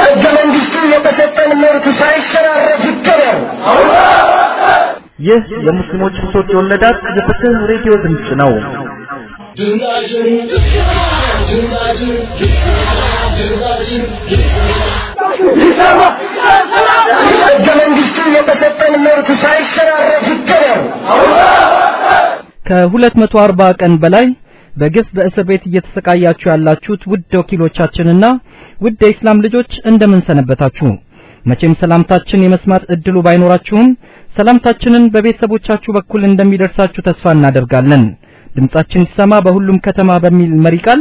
ህገ መንግስቱ የተሰጠን መብት ሳይሸራረፍ ይከበር። ይህ የሙስሊሞች ብሶት የወለዳት የፍትህ ሬዲዮ ድምፅ ነው። ድምጻችን ድምጻችን ድምጻችን ህገ መንግስቱ የተሰጠን መብት ሳይሸራረፍ ይከበር። ከ240 ቀን በላይ በግፍ በእስር ቤት እየተሰቃያችሁ ያላችሁት ውድ ወኪሎቻችንና ውድ የኢስላም ልጆች እንደምን ሰነበታችሁ? መቼም ሰላምታችን የመስማት እድሉ ባይኖራችሁም ሰላምታችንን በቤተሰቦቻችሁ በኩል እንደሚደርሳችሁ ተስፋ እናደርጋለን። ድምጻችን ይሰማ በሁሉም ከተማ በሚል መሪ ቃል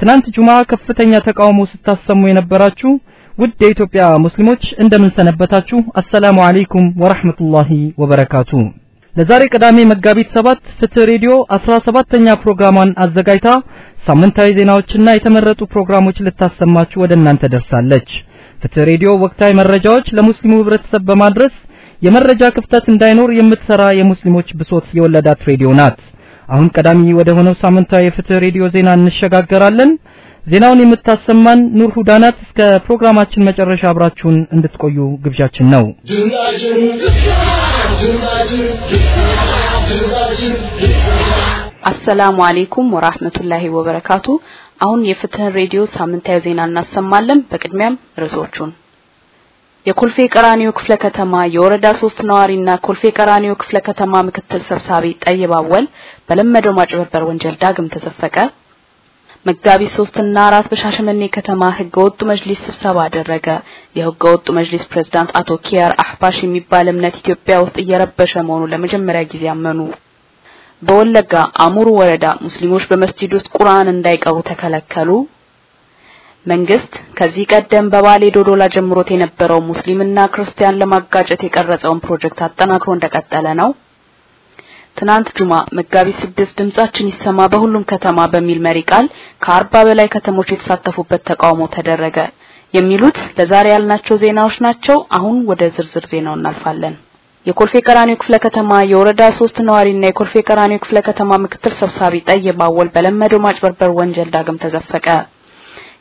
ትናንት ጁማ ከፍተኛ ተቃውሞ ስታሰሙ የነበራችሁ ውድ የኢትዮጵያ ሙስሊሞች እንደምን ሰነበታችሁ? አሰላሙ አለይኩም ወራህመቱላሂ ወበረካቱ። ለዛሬ ቅዳሜ መጋቢት 7 ፍትህ ሬዲዮ 17ኛ ፕሮግራሟን አዘጋጅታ ሳምንታዊ ዜናዎችና የተመረጡ ፕሮግራሞች ልታሰማችሁ ወደ እናንተ ደርሳለች። ፍትህ ሬዲዮ ወቅታዊ መረጃዎች ለሙስሊሙ ህብረተሰብ በማድረስ የመረጃ ክፍተት እንዳይኖር የምትሰራ የሙስሊሞች ብሶት የወለዳት ሬዲዮ ናት። አሁን ቀዳሚ ወደ ሆነው ሳምንታዊ የፍትህ ሬዲዮ ዜና እንሸጋገራለን። ዜናውን የምታሰማን ኑር ሁዳናት። እስከ ፕሮግራማችን መጨረሻ አብራችሁን እንድትቆዩ ግብዣችን ነው። አሰላሙ አሌይኩም ወራህመቱላሂ ወበረካቱ። አሁን የፍትህን ሬዲዮ ሳምንታዊ ዜና እናሰማለን። በቅድሚያም ርዕሶቹን የኮልፌ ቀራኒዮ ክፍለ ከተማ የወረዳ ሶስት ነዋሪና ኮልፌ ቀራኒዮ ክፍለ ከተማ ምክትል ሰብሳቢ አወል በለመደው ማጭበርበር ወንጀል ዳግም ተዘፈቀ። መጋቢት ሶስት እና አራት በሻሸመኔ ከተማ ህገወጡ መጅሊስ ስብሰባ አደረገ። የህገወጡ መጅሊስ ፕሬዝዳንት አቶ ኪያር አህባሽ የሚባል እምነት ኢትዮጵያ ውስጥ እየረበሸ መሆኑን ለመጀመሪያ ጊዜ አመኑ። በወለጋ አሙሩ ወረዳ ሙስሊሞች በመስጂድ ውስጥ ቁርአን እንዳይቀሩ ተከለከሉ። መንግስት ከዚህ ቀደም በባሌ ዶዶላ ጀምሮት የነበረው ሙስሊምና ክርስቲያን ለማጋጨት የቀረጸውን ፕሮጀክት አጠናክሮ እንደቀጠለ ነው። ትናንት ጁማ መጋቢት ስድስት ድምጻችን ይሰማ በሁሉም ከተማ በሚል መሪ ቃል ከአርባ በላይ ከተሞች የተሳተፉበት ተቃውሞ ተደረገ። የሚሉት ለዛሬ ያልናቸው ዜናዎች ናቸው። አሁን ወደ ዝርዝር ዜናው እናልፋለን። የኮልፌ ቀራኒዮ ክፍለ ከተማ የወረዳ ሶስት ነዋሪና የኮልፌ ቀራኒዮ ክፍለ ከተማ ምክትል ሰብሳቢ ጠይብ አወል በለመደው ማጭበርበር ወንጀል ዳግም ተዘፈቀ።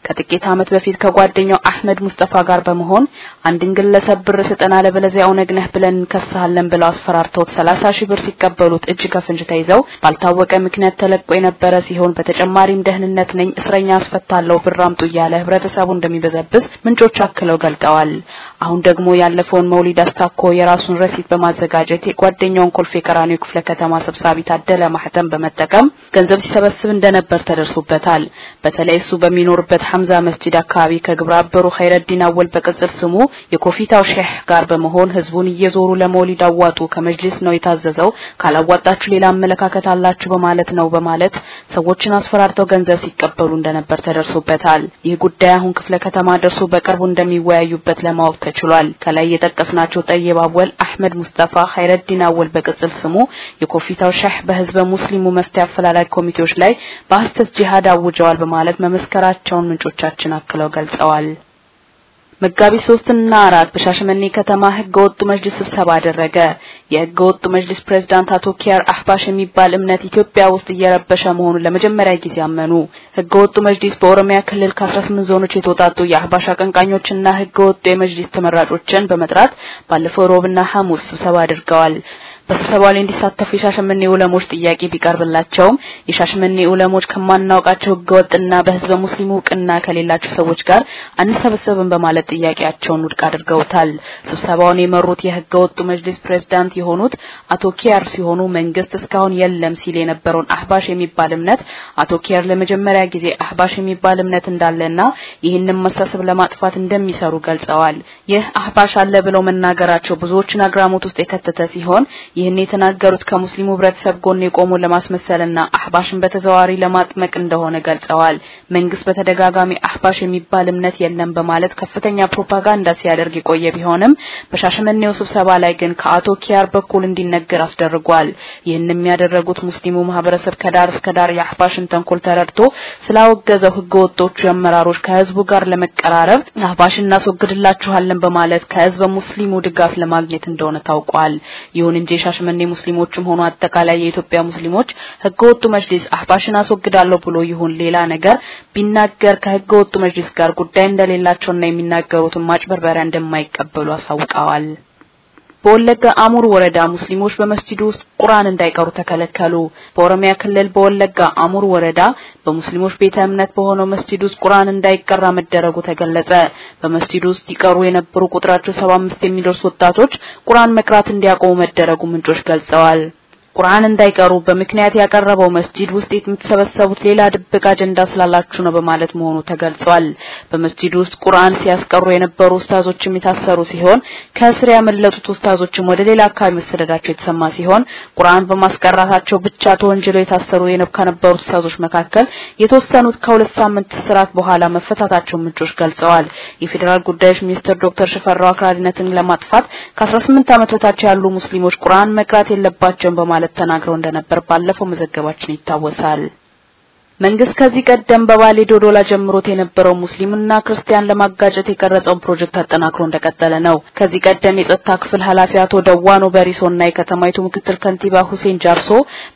ከጥቂት ዓመት በፊት ከጓደኛው አህመድ ሙስጠፋ ጋር በመሆን አንድን ግለሰብ ብር ስጠና ለበለዚያ ኦነግ ብለን እንከሳለን ብለው አስፈራርተውት 30 ሺህ ብር ሲቀበሉት እጅ ከፍንጅ ተይዘው ባልታወቀ ምክንያት ተለቆ የነበረ ሲሆን በተጨማሪም ደህንነት ነኝ እስረኛ አስፈታለሁ ብር አምጡ እያለ ህብረተሰቡ እንደሚበዘብዝ ምንጮች አክለው ገልጠዋል። አሁን ደግሞ ያለፈውን መውሊድ አስታኮ የራሱን ረሲት በማዘጋጀት የጓደኛውን ኮልፌ ቀራኒዮ ክፍለ ከተማ ሰብሳቢ ታደለ ማህተም በመጠቀም ገንዘብ ሲሰበስብ እንደነበር ተደርሶበታል። በተለይ እሱ በሚኖርበት ሐምዛ መስጂድ አካባቢ ከግብረ አበሩ ኸይረዲን አወል በቅጽል ስሙ የኮፊታው ሼህ ጋር በመሆን ህዝቡን እየዞሩ ለመውሊድ አዋጡ ከመጅሊስ ነው የታዘዘው ካላዋጣችሁ ሌላ አመለካከት አላችሁ በማለት ነው በማለት ሰዎችን አስፈራርተው ገንዘብ ሲቀበሉ እንደነበር ተደርሶበታል። ይህ ጉዳይ አሁን ክፍለ ከተማ ደርሶ በቅርቡ እንደሚወያዩበት ለማወቅ ተችሏል። ከላይ የጠቀስናቸው ጠይብ አወል፣ አህመድ ሙስጠፋ፣ ኸይረዲን አወል በቅጽል ስሙ የኮፊታው ሼህ በህዝበ ሙስሊሙ መፍትሄ አፈላላጊ ኮሚቴዎች ላይ በሐሰት ጂሃድ አውጀዋል በማለት መመስከራቸውን ምንጮቻችን አክለው ገልጸዋል። መጋቢት ሶስት እና አራት በሻሸመኔ ከተማ ህገ ወጡ መጅሊስ ስብሰባ አደረገ። የህገ ወጡ መጅሊስ ፕሬዝዳንት አቶ ኪያር አህባሽ የሚባል እምነት ኢትዮጵያ ውስጥ እየረበሸ መሆኑን ለመጀመሪያ ጊዜ አመኑ። ህገ ወጡ መጅሊስ በኦሮሚያ ክልል ከ18 ዞኖች የተውጣጡ የአህባሽ አቀንቃኞችና ህገ ወጡ የመጅሊስ ተመራጮችን በመጥራት ባለፈው ሮብና ሐሙስ ስብሰባ አድርገዋል። በስብሰባው ላይ እንዲሳተፉ የሻሸመኔ ዑለሞች ጥያቄ ቢቀርብላቸውም የሻሸመኔ ዑለሞች ከማናውቃቸው ህገወጥና በህዝበ ሙስሊሙ እውቅና ከሌላቸው ሰዎች ጋር አንሰበሰብም በማለት ጥያቄያቸውን ውድቅ አድርገውታል። ስብሰባውን የመሩት የህገወጡ መጅሊስ ፕሬዝዳንት የሆኑት አቶ ኪያር ሲሆኑ መንግስት እስካሁን የለም ሲል የነበረውን አህባሽ የሚባል እምነት አቶ ኪያር ለመጀመሪያ ጊዜ አህባሽ የሚባል እምነት እንዳለና ይህንን መሳሰብ ለማጥፋት እንደሚሰሩ ገልጸዋል። ይህ አህባሽ አለ ብለው መናገራቸው ብዙዎችን አግራሞት ውስጥ የከተተ ሲሆን ይህን የተናገሩት ከሙስሊሙ ህብረተሰብ ጎን የቆሙ ለማስመሰልና አህባሽን በተዘዋዋሪ ለማጥመቅ እንደሆነ ገልጸዋል። መንግስት በተደጋጋሚ አህባሽ የሚባል እምነት የለም በማለት ከፍተኛ ፕሮፓጋንዳ ሲያደርግ የቆየ ቢሆንም በሻሸመኔው ስብሰባ ላይ ግን ከአቶ ኪያር በኩል እንዲነገር አስደርጓል። ይህን የሚያደረጉት ሙስሊሙ ማህበረሰብ ከዳር እስከ ዳር የአህባሽን ተንኮል ተረድቶ ስላወገዘው ህገ አመራሮች ከህዝቡ ጋር ለመቀራረብ አህባሽን እናስወግድላችኋለን በማለት ከህዝበ ሙስሊሙ ድጋፍ ለማግኘት እንደሆነ ታውቋል። ይሁን እንጂ የሻሸመኔ ሙስሊሞችም ሆኑ አጠቃላይ የኢትዮጵያ ሙስሊሞች ህገወጡ መጅሊስ አህባሽን አስወግዳለሁ ብሎ ይሁን ሌላ ነገር ቢናገር ከህገወጡ መጅሊስ ጋር ጉዳይ እንደሌላቸውና የሚናገሩትን ማጭበርበሪያ እንደማይቀበሉ አሳውቀዋል። በወለጋ አሙር ወረዳ ሙስሊሞች በመስጂዱ ውስጥ ቁርአን እንዳይቀሩ ተከለከሉ። በኦሮሚያ ክልል በወለጋ አሙር ወረዳ በሙስሊሞች ቤተ እምነት በሆነው መስጂድ ውስጥ ቁርአን እንዳይቀራ መደረጉ ተገለጸ። በመስጂዱ ውስጥ ይቀሩ የነበሩ ቁጥራቸው 75 የሚደርሱ ወጣቶች ቁርአን መቅራት እንዲያቆሙ መደረጉ ምንጮች ገልጸዋል። ቁርአን እንዳይቀሩ በምክንያት ያቀረበው መስጂድ ውስጥ የምትሰበሰቡት ሌላ ድብቅ አጀንዳ ስላላችሁ ነው በማለት መሆኑ ተገልጿል። በመስጂድ ውስጥ ቁርአን ሲያስቀሩ የነበሩ ኡስታዞችም የታሰሩ ሲሆን ከእስር ያመለጡት ኡስታዞችም ወደ ሌላ አካባቢ መሰደዳቸው የተሰማ ሲሆን ቁርአን በማስቀራታቸው ብቻ ተወንጅለው የታሰሩ ከነበሩት ኡስታዞች መካከል የተወሰኑት ከሁለት ሳምንት እስራት በኋላ መፈታታቸው ምንጮች ገልጸዋል። የፌዴራል ጉዳዮች ሚኒስትር ዶክተር ሽፈራው አክራሪነትን ለማጥፋት ከ18 ዓመት በታች ያሉ ሙስሊሞች ቁርአን መቅራት የለባቸውም በማለት ተናግረው እንደነበር ባለፈው መዘገባችን ይታወሳል። መንግስት ከዚህ ቀደም በባሌ ዶዶላ ጀምሮት የነበረው ሙስሊምና ክርስቲያን ለማጋጨት የቀረጸውን ፕሮጀክት አጠናክሮ እንደቀጠለ ነው። ከዚህ ቀደም የጸጥታ ክፍል ኃላፊ አቶ ደዋኖ በሪሶና የከተማይቱ ምክትል ከንቲባ ሁሴን ጃርሶ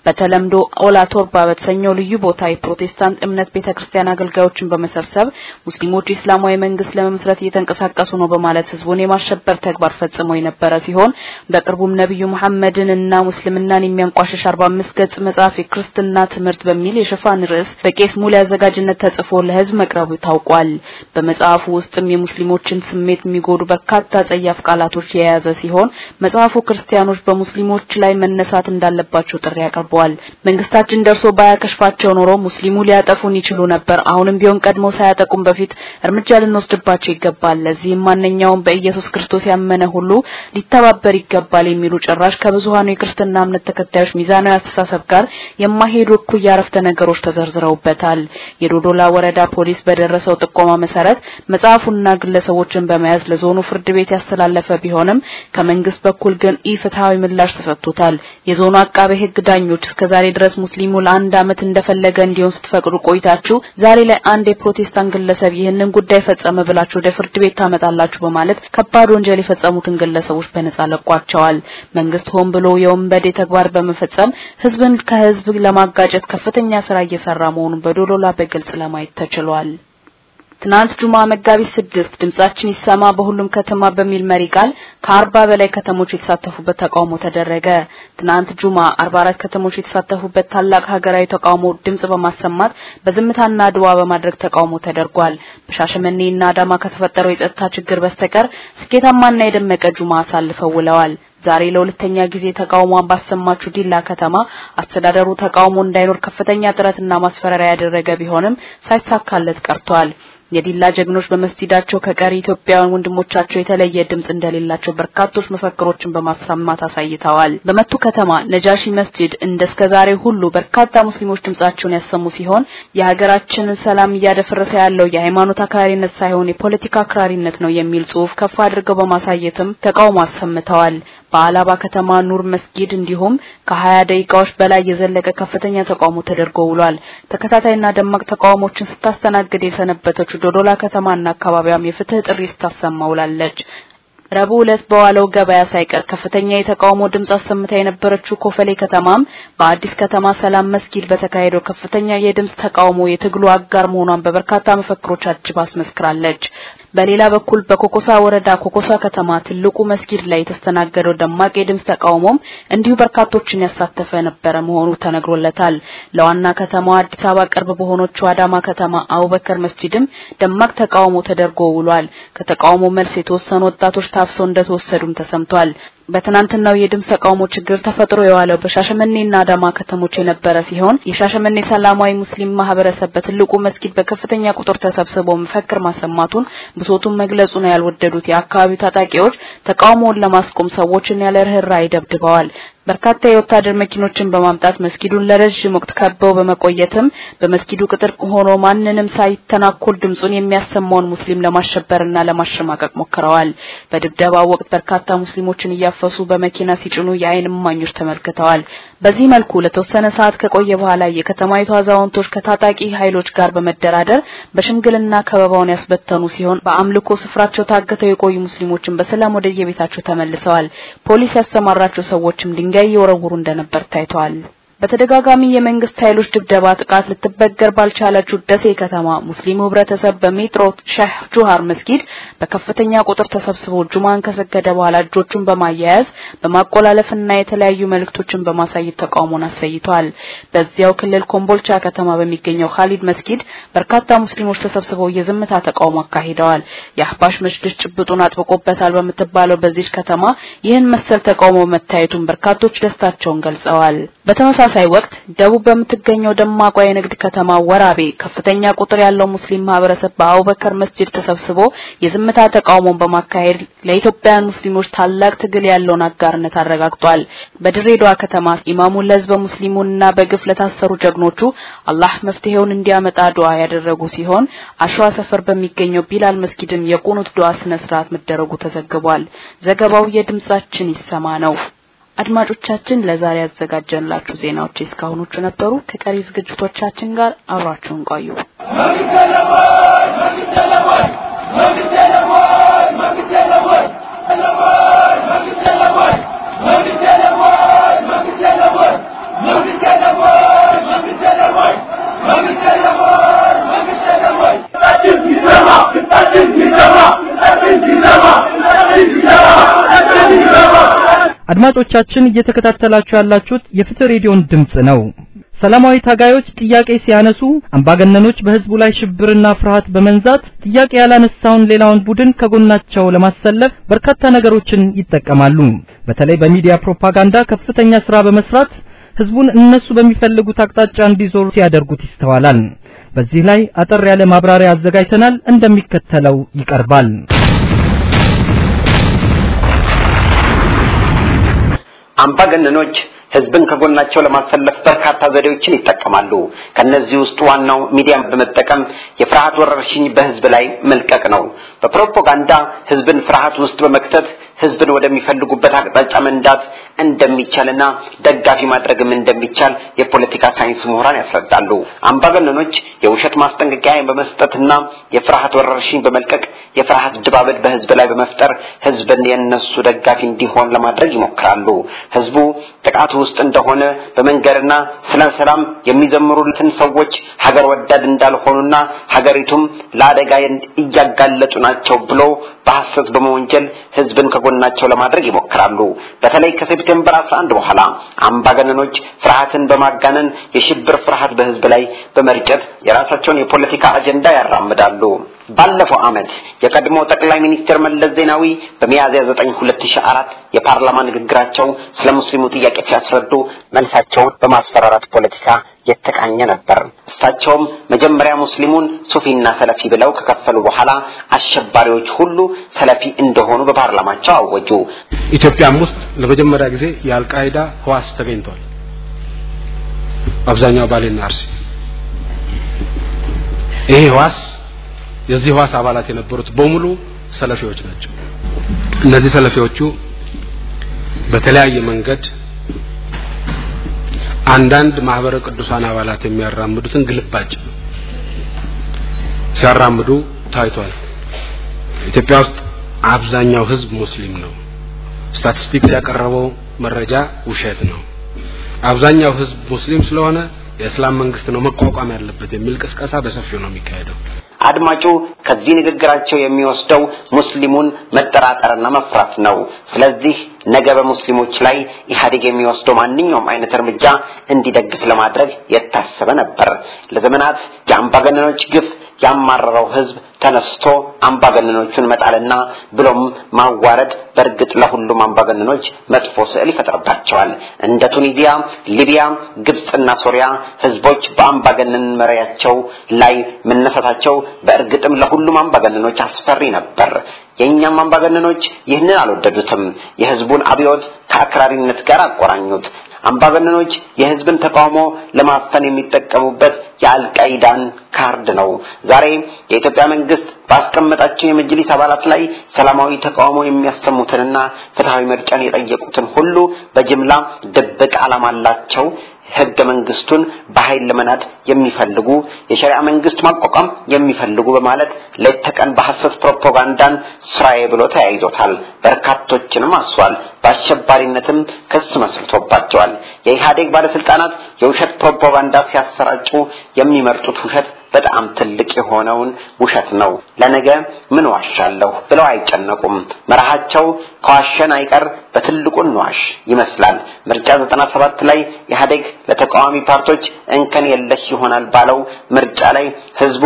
በተለምዶ ኦላ ቶርባ በተሰኘው ልዩ ቦታ የፕሮቴስታንት እምነት ቤተክርስቲያን አገልጋዮችን በመሰብሰብ ሙስሊሞች እስላማዊ መንግስት ለመመስረት እየተንቀሳቀሱ ነው በማለት ህዝቡን የማሸበር ተግባር ፈጽመው የነበረ ሲሆን በቅርቡም ነብዩ መሐመድን እና ሙስልምናን የሚያንቋሽሽ 45 ገጽ መጽሐፍ የክርስትና ትምህርት በሚል የሽፋን ርዕስ በቄስ ሙሉ አዘጋጅነት ተጽፎ ለህዝብ መቅረቡ ታውቋል። በመጽሐፉ ውስጥም የሙስሊሞችን ስሜት የሚጎዱ በርካታ ጸያፍ ቃላቶች የያዘ ሲሆን መጽሐፉ ክርስቲያኖች በሙስሊሞች ላይ መነሳት እንዳለባቸው ጥሪ አቅርበዋል። መንግስታችን ደርሶ ባያከሽፋቸው ኖሮ ሙስሊሙ ሊያጠፉን ይችሉ ነበር። አሁንም ቢሆን ቀድሞ ሳያጠቁም በፊት እርምጃ ልንወስድባቸው ይገባል። ለዚህም ማንኛውም በኢየሱስ ክርስቶስ ያመነ ሁሉ ሊተባበር ይገባል የሚሉ ጭራሽ ከብዙሃኑ የክርስትና እምነት ተከታዮች ሚዛናዊ አስተሳሰብ ጋር የማይሄዱ እኩይ አረፍተ ነገሮች ተዘርዝረው ተናግረውበታል። የዶዶላ ወረዳ ፖሊስ በደረሰው ጥቆማ መሰረት መጽሐፉና ግለሰቦችን በመያዝ ለዞኑ ፍርድ ቤት ያስተላለፈ ቢሆንም ከመንግስት በኩል ግን ኢፍትሃዊ ምላሽ ተሰጥቶታል። የዞኑ አቃቤ ሕግ ዳኞች እስከዛሬ ድረስ ሙስሊሙ ለአንድ ዓመት እንደፈለገ እንዲሆን ስትፈቅዱ ቆይታችሁ ዛሬ ላይ አንድ የፕሮቴስታንት ግለሰብ ይህንን ጉዳይ ፈጸመ ብላችሁ ወደ ፍርድ ቤት ታመጣላችሁ በማለት ከባድ ወንጀል የፈጸሙትን ግለሰቦች በነጻ ለቋቸዋል። መንግስት ሆን ብሎ የወንበዴ ተግባር በመፈጸም ህዝብን ከህዝብ ለማጋጨት ከፍተኛ ስራ እየሰራ መሆኑን በዶሎላ በግልጽ ለማየት ተችሏል። ትናንት ጁማ መጋቢት ስድስት ድምጻችን ይሰማ በሁሉም ከተማ በሚል መሪ ቃል ከአርባ በላይ ከተሞች የተሳተፉበት ተቃውሞ ተደረገ። ትናንት ጁማ 44 ከተሞች የተሳተፉበት ታላቅ ሀገራዊ ተቃውሞ ድምጽ በማሰማት በዝምታና ድዋ በማድረግ ተቃውሞ ተደርጓል። በሻሸመኔና አዳማ ከተፈጠረው የጸጥታ ችግር በስተቀር ስኬታማና የደመቀ ጁማ አሳልፈው ውለዋል። ዛሬ ለሁለተኛ ጊዜ ተቃውሞን ባሰማችው ዲላ ከተማ አስተዳደሩ ተቃውሞ እንዳይኖር ከፍተኛ ጥረትና ማስፈራሪያ ያደረገ ቢሆንም ሳይሳካለት ቀርቷል። የዲላ ጀግኖች በመስጂዳቸው ከቀሪ ኢትዮጵያውያን ወንድሞቻቸው የተለየ ድምጽ እንደሌላቸው በርካቶች መፈክሮችን በማሰማት አሳይተዋል። በመቱ ከተማ ነጃሺ መስጂድ እንደ ሁሉ በርካታ ሙስሊሞች ድምጻቸውን ያሰሙ ሲሆን የሀገራችንን ሰላም እያደፈረሰ ያለው የሃይማኖት አክራሪነት ሳይሆን የፖለቲካ አክራሪነት ነው የሚል ጽሑፍ ከፍ አድርገው በማሳየትም ተቃውሞ አሰምተዋል። በአላባ ከተማ ኑር መስጊድ እንዲሁም ከ20 ደቂቃዎች በላይ የዘለቀ ከፍተኛ ተቃውሞ ተደርጎ ውሏል። ተከታታይና ደማቅ ተቃውሞችን ስታስተናግድ የሰነበተችው ዶዶላ ከተማና አካባቢዋም የፍትህ ጥሪ ስታሰማ ውላለች። ረቡዕ በዋለው ገበያ ሳይቀር ከፍተኛ የተቃውሞ ድምጽ አሰምታ የነበረችው ኮፈሌ ከተማም በአዲስ ከተማ ሰላም መስጊድ በተካሄደው ከፍተኛ የድምጽ ተቃውሞ የትግሉ አጋር መሆኗን በበርካታ መፈክሮች አጅባ አስመስክራለች። በሌላ በኩል በኮኮሳ ወረዳ ኮኮሳ ከተማ ትልቁ መስጊድ ላይ የተስተናገደው ደማቅ የድምጽ ተቃውሞም እንዲሁ በርካቶችን ያሳተፈ ነበረ መሆኑ ተነግሮለታል። ለዋና ከተማዋ አዲስ አበባ ቅርብ በሆነችው አዳማ ከተማ አቡበከር መስጂድም ደማቅ ተቃውሞ ተደርጎ ውሏል። ከተቃውሞ መልስ የተወሰኑ ወጣቶች ታፍሰው እንደተወሰዱም ተሰምቷል። በትናንትናው የድምጽ ተቃውሞ ችግር ተፈጥሮ የዋለው በሻሸመኔና አዳማ ከተሞች የነበረ ሲሆን የሻሸመኔ ሰላማዊ ሙስሊም ማህበረሰብ በትልቁ መስጊድ በከፍተኛ ቁጥር ተሰብስቦ መፈክር ማሰማቱን ብሶቱን መግለጹ ነው ያልወደዱት የአካባቢው ታጣቂዎች ተቃውሞውን ለማስቆም ሰዎችን ያለ ርህራሄ ደብድበዋል። በርካታ የወታደር መኪኖችን በማምጣት መስጊዱን ለረጅም ወቅት ከበው በመቆየትም በመስጊዱ ቅጥር ሆኖ ማንንም ሳይተናኮል ድምጹን የሚያሰማውን ሙስሊም ለማሸበርና ለማሸማቀቅ ሞክረዋል። በድብደባው ወቅት በርካታ ሙስሊሞችን እያፈ እያፈሱ በመኪና ሲጭኑ የአይን እማኞች ተመልክተዋል። በዚህ መልኩ ለተወሰነ ሰዓት ከቆየ በኋላ የከተማይቱ አዛውንቶች ከታጣቂ ኃይሎች ጋር በመደራደር በሽምግልና ከበባውን ያስበተኑ ሲሆን በአምልኮ ስፍራቸው ታግተው የቆዩ ሙስሊሞችን በሰላም ወደ የቤታቸው ተመልሰዋል። ፖሊስ ያሰማራቸው ሰዎችም ድንጋይ እየወረወሩ እንደነበር ታይተዋል። በተደጋጋሚ የመንግስት ኃይሎች ድብደባ ጥቃት ልትበገር ባልቻለችው ደሴ ከተማ ሙስሊሙ ህብረተሰብ በሜትሮ ሼህ ጁሃር መስጊድ በከፍተኛ ቁጥር ተሰብስቦ ጁማን ከሰገደ በኋላ እጆቹን በማያያዝ በማቆላለፍና የተለያዩ መልእክቶችን በማሳየት ተቃውሞን አሰይቷል። በዚያው ክልል ኮምቦልቻ ከተማ በሚገኘው ካሊድ መስጊድ በርካታ ሙስሊሞች ተሰብስበው የዝምታ ተቃውሞ አካሂደዋል። የአህባሽ መጅልስ ጭብጡን አጥብቆበታል በምትባለው በዚች ከተማ ይህን መሰል ተቃውሞ መታየቱን በርካቶች ደስታቸውን ገልጸዋል። በተመሳሳይ ወቅት ደቡብ በምትገኘው ደማቋ የንግድ ከተማ ወራቤ ከፍተኛ ቁጥር ያለው ሙስሊም ማህበረሰብ በአቡበከር መስጂድ ተሰብስቦ የዝምታ ተቃውሞን በማካሄድ ለኢትዮጵያውያን ሙስሊሞች ታላቅ ትግል ያለውን አጋርነት አረጋግጧል። በድሬዳዋ ከተማ ኢማሙን ለህዝበ ሙስሊሙና በግፍ ለታሰሩ ጀግኖቹ አላህ መፍትሄውን እንዲያመጣ ዱዓ ያደረጉ ሲሆን አሸዋ ሰፈር በሚገኘው ቢላል መስጊድም የቁኑት ዱዓ ስነ ስርዓት መደረጉ ተዘግቧል። ዘገባው የድምጻችን ይሰማ ነው። አድማጮቻችን ለዛሬ ያዘጋጀንላችሁ ዜናዎች እስካሁኖቹ ነበሩ። ከቀሪ ዝግጅቶቻችን ጋር አብራችሁን ቆዩ። አድማጮቻችን እየተከታተላችሁ ያላችሁት የፍትህ ሬዲዮን ድምጽ ነው። ሰላማዊ ታጋዮች ጥያቄ ሲያነሱ አምባገነኖች በህዝቡ ላይ ሽብርና ፍርሃት በመንዛት ጥያቄ ያላነሳውን ሌላውን ቡድን ከጎናቸው ለማሰለፍ በርካታ ነገሮችን ይጠቀማሉ። በተለይ በሚዲያ ፕሮፓጋንዳ ከፍተኛ ስራ በመስራት ህዝቡን እነሱ በሚፈልጉት አቅጣጫ እንዲዞሩ ሲያደርጉት ይስተዋላል። በዚህ ላይ አጠር ያለ ማብራሪያ አዘጋጅተናል፣ እንደሚከተለው ይቀርባል። አምባገነኖች ህዝብን ከጎናቸው ለማሰለፍ በርካታ ዘዴዎችን ይጠቀማሉ። ከነዚህ ውስጥ ዋናው ሚዲያን በመጠቀም የፍርሃት ወረርሽኝ በህዝብ ላይ መልቀቅ ነው። በፕሮፓጋንዳ ህዝብን ፍርሃት ውስጥ በመክተት ህዝብን ወደሚፈልጉበት አቅጣጫ መንዳት እንደሚቻልና ደጋፊ ማድረግም እንደሚቻል የፖለቲካ ሳይንስ ምሁራን ያስረዳሉ። አምባገነኖች የውሸት ማስጠንቀቂያ በመስጠትና የፍርሃት ወረርሽኝ በመልቀቅ የፍርሃት ድባብን በህዝብ ላይ በመፍጠር ህዝብን የነሱ ደጋፊ እንዲሆን ለማድረግ ይሞክራሉ። ህዝቡ ጥቃቱ ውስጥ እንደሆነ በመንገርና ስለ ሰላም የሚዘምሩትን ሰዎች ሀገር ወዳድ እንዳልሆኑና ሀገሪቱም ለአደጋ እያጋለጡ ናቸው ብሎ በሐሰት በመወንጀል ህዝብን ከጎናቸው ለማድረግ ይሞክራሉ። በተለይ ከሴፕቴምበር 11 በኋላ አምባገነኖች ፍርሃትን በማጋነን የሽብር ፍርሃት በህዝብ ላይ በመርጨት የራሳቸውን የፖለቲካ አጀንዳ ያራምዳሉ። ባለፈው አመት የቀድሞ ጠቅላይ ሚኒስትር መለስ ዜናዊ በሚያዝያ 9 2004 የፓርላማ ንግግራቸው ስለ ሙስሊሙ ጥያቄ ሲያስረዱ መልሳቸውን በማስፈራራት ፖለቲካ የተቃኘ ነበር። እሳቸውም መጀመሪያ ሙስሊሙን ሱፊና ሰለፊ ብለው ከከፈሉ በኋላ አሸባሪዎች ሁሉ ሰለፊ እንደሆኑ በፓርላማቸው አወጁ። ኢትዮጵያም ውስጥ ለመጀመሪያ ጊዜ የአልቃይዳ ህዋስ ተገኝቷል። አብዛኛው ባሌና አርሲ ይሄ ህዋስ የዚህ ህዋስ አባላት የነበሩት በሙሉ ሰለፊዎች ናቸው። እነዚህ ሰለፊዎቹ በተለያየ መንገድ አንዳንድ ማህበረ ቅዱሳን አባላት የሚያራምዱትን ግልባጭ ሲያራምዱ ታይቷል። ኢትዮጵያ ውስጥ አብዛኛው ህዝብ ሙስሊም ነው። ስታቲስቲክስ ያቀረበው መረጃ ውሸት ነው። አብዛኛው ህዝብ ሙስሊም ስለሆነ የእስላም መንግስት ነው መቋቋም ያለበት የሚል ቅስቀሳ በሰፊው ነው የሚካሄደው። አድማጩ ከዚህ ንግግራቸው የሚወስደው ሙስሊሙን መጠራጠርና መፍራት ነው። ስለዚህ ነገ በሙስሊሞች ላይ ኢህአዴግ የሚወስደው ማንኛውም አይነት እርምጃ እንዲደግፍ ለማድረግ የታሰበ ነበር። ለዘመናት የአምባገነኖች ግፍ ያማረረው ህዝብ ተነስቶ አምባገነኖቹን መጣልና ብሎም ማዋረድ በእርግጥ ለሁሉም አምባገነኖች መጥፎ ስዕል ይፈጥርባቸዋል። እንደ ቱኒዚያ፣ ሊቢያ፣ ግብጽና ሶሪያ ህዝቦች በአምባገነን መሪያቸው ላይ መነሳታቸው በእርግጥም ለሁሉም አምባገነኖች አስፈሪ ነበር። የእኛም አምባገነኖች ይህንን አልወደዱትም። የህዝቡን አብዮት ከአክራሪነት ጋር አቆራኙት። አምባገነኖች የህዝብን ተቃውሞ ለማፈን የሚጠቀሙበት የአልቃይዳን ካርድ ነው። ዛሬ የኢትዮጵያ መንግስት ባስቀመጣቸው የመጅሊስ አባላት ላይ ሰላማዊ ተቃውሞ የሚያሰሙትንና ፍትሃዊ ምርጫን የጠየቁትን ሁሉ በጅምላ ድብቅ ዓላማ አላቸው ህገ መንግስቱን በኃይል ለመናድ የሚፈልጉ የሸሪዓ መንግስት ማቋቋም የሚፈልጉ በማለት ሌት ተቀን በሐሰት ፕሮፓጋንዳን ስራዬ ብሎ ተያይዞታል። በርካቶችንም አስሯል። በአሸባሪነትም ክስ መስርቶባቸዋል። የኢህአዴግ ባለስልጣናት የውሸት ፕሮፓጋንዳ ሲያሰራጩ የሚመርጡት ውሸት በጣም ትልቅ የሆነውን ውሸት ነው። ለነገ ምን ዋሻለሁ ብለው አይጨነቁም። መርሃቸው ከዋሸን አይቀር በትልቁ እንዋሽ ይመስላል። ምርጫ 97 ላይ ኢህአዴግ ለተቃዋሚ ፓርቲዎች እንከን የለሽ ይሆናል ባለው ምርጫ ላይ ህዝቡ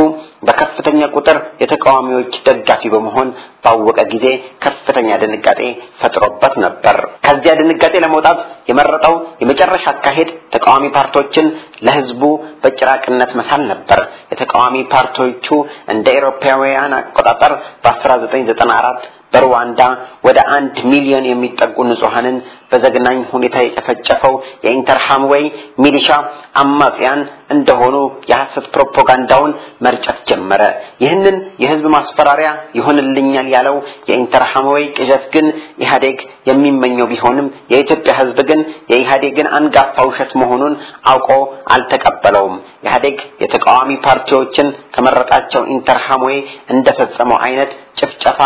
በከፍተኛ ቁጥር የተቃዋሚዎች ደጋፊ በመሆን ባወቀ ጊዜ ከፍተኛ ድንጋጤ ፈጥሮበት ነበር። ከዚያ ድንጋጤ ለመውጣት የመረጠው የመጨረሻ አካሄድ ተቃዋሚ ፓርቲዎችን ለህዝቡ በጭራቅነት መሳል ነበር። የተቃዋሚ ፓርቲዎቹ እንደ ኤሮፓውያን አቆጣጠር በ1994 በሩዋንዳ ወደ አንድ ሚሊዮን የሚጠጉ ንጹሐንን በዘግናኝ ሁኔታ የጨፈጨፈው የኢንተርሃምዌይ ሚሊሻ አማጽያን እንደሆኑ የሐሰት ፕሮፓጋንዳውን መርጨት ጀመረ። ይህንን የህዝብ ማስፈራሪያ ይሆንልኛል ያለው የኢንተርሃምዌይ ቅዠት ግን ኢህአዴግ የሚመኘው ቢሆንም የኢትዮጵያ ህዝብ ግን የኢህአዴግን አንጋፋ ውሸት መሆኑን አውቆ አልተቀበለውም። ኢህአዴግ የተቃዋሚ ፓርቲዎችን ከመረጣቸው ኢንተርሃምዌይ እንደፈጸመው አይነት ጭፍጨፋ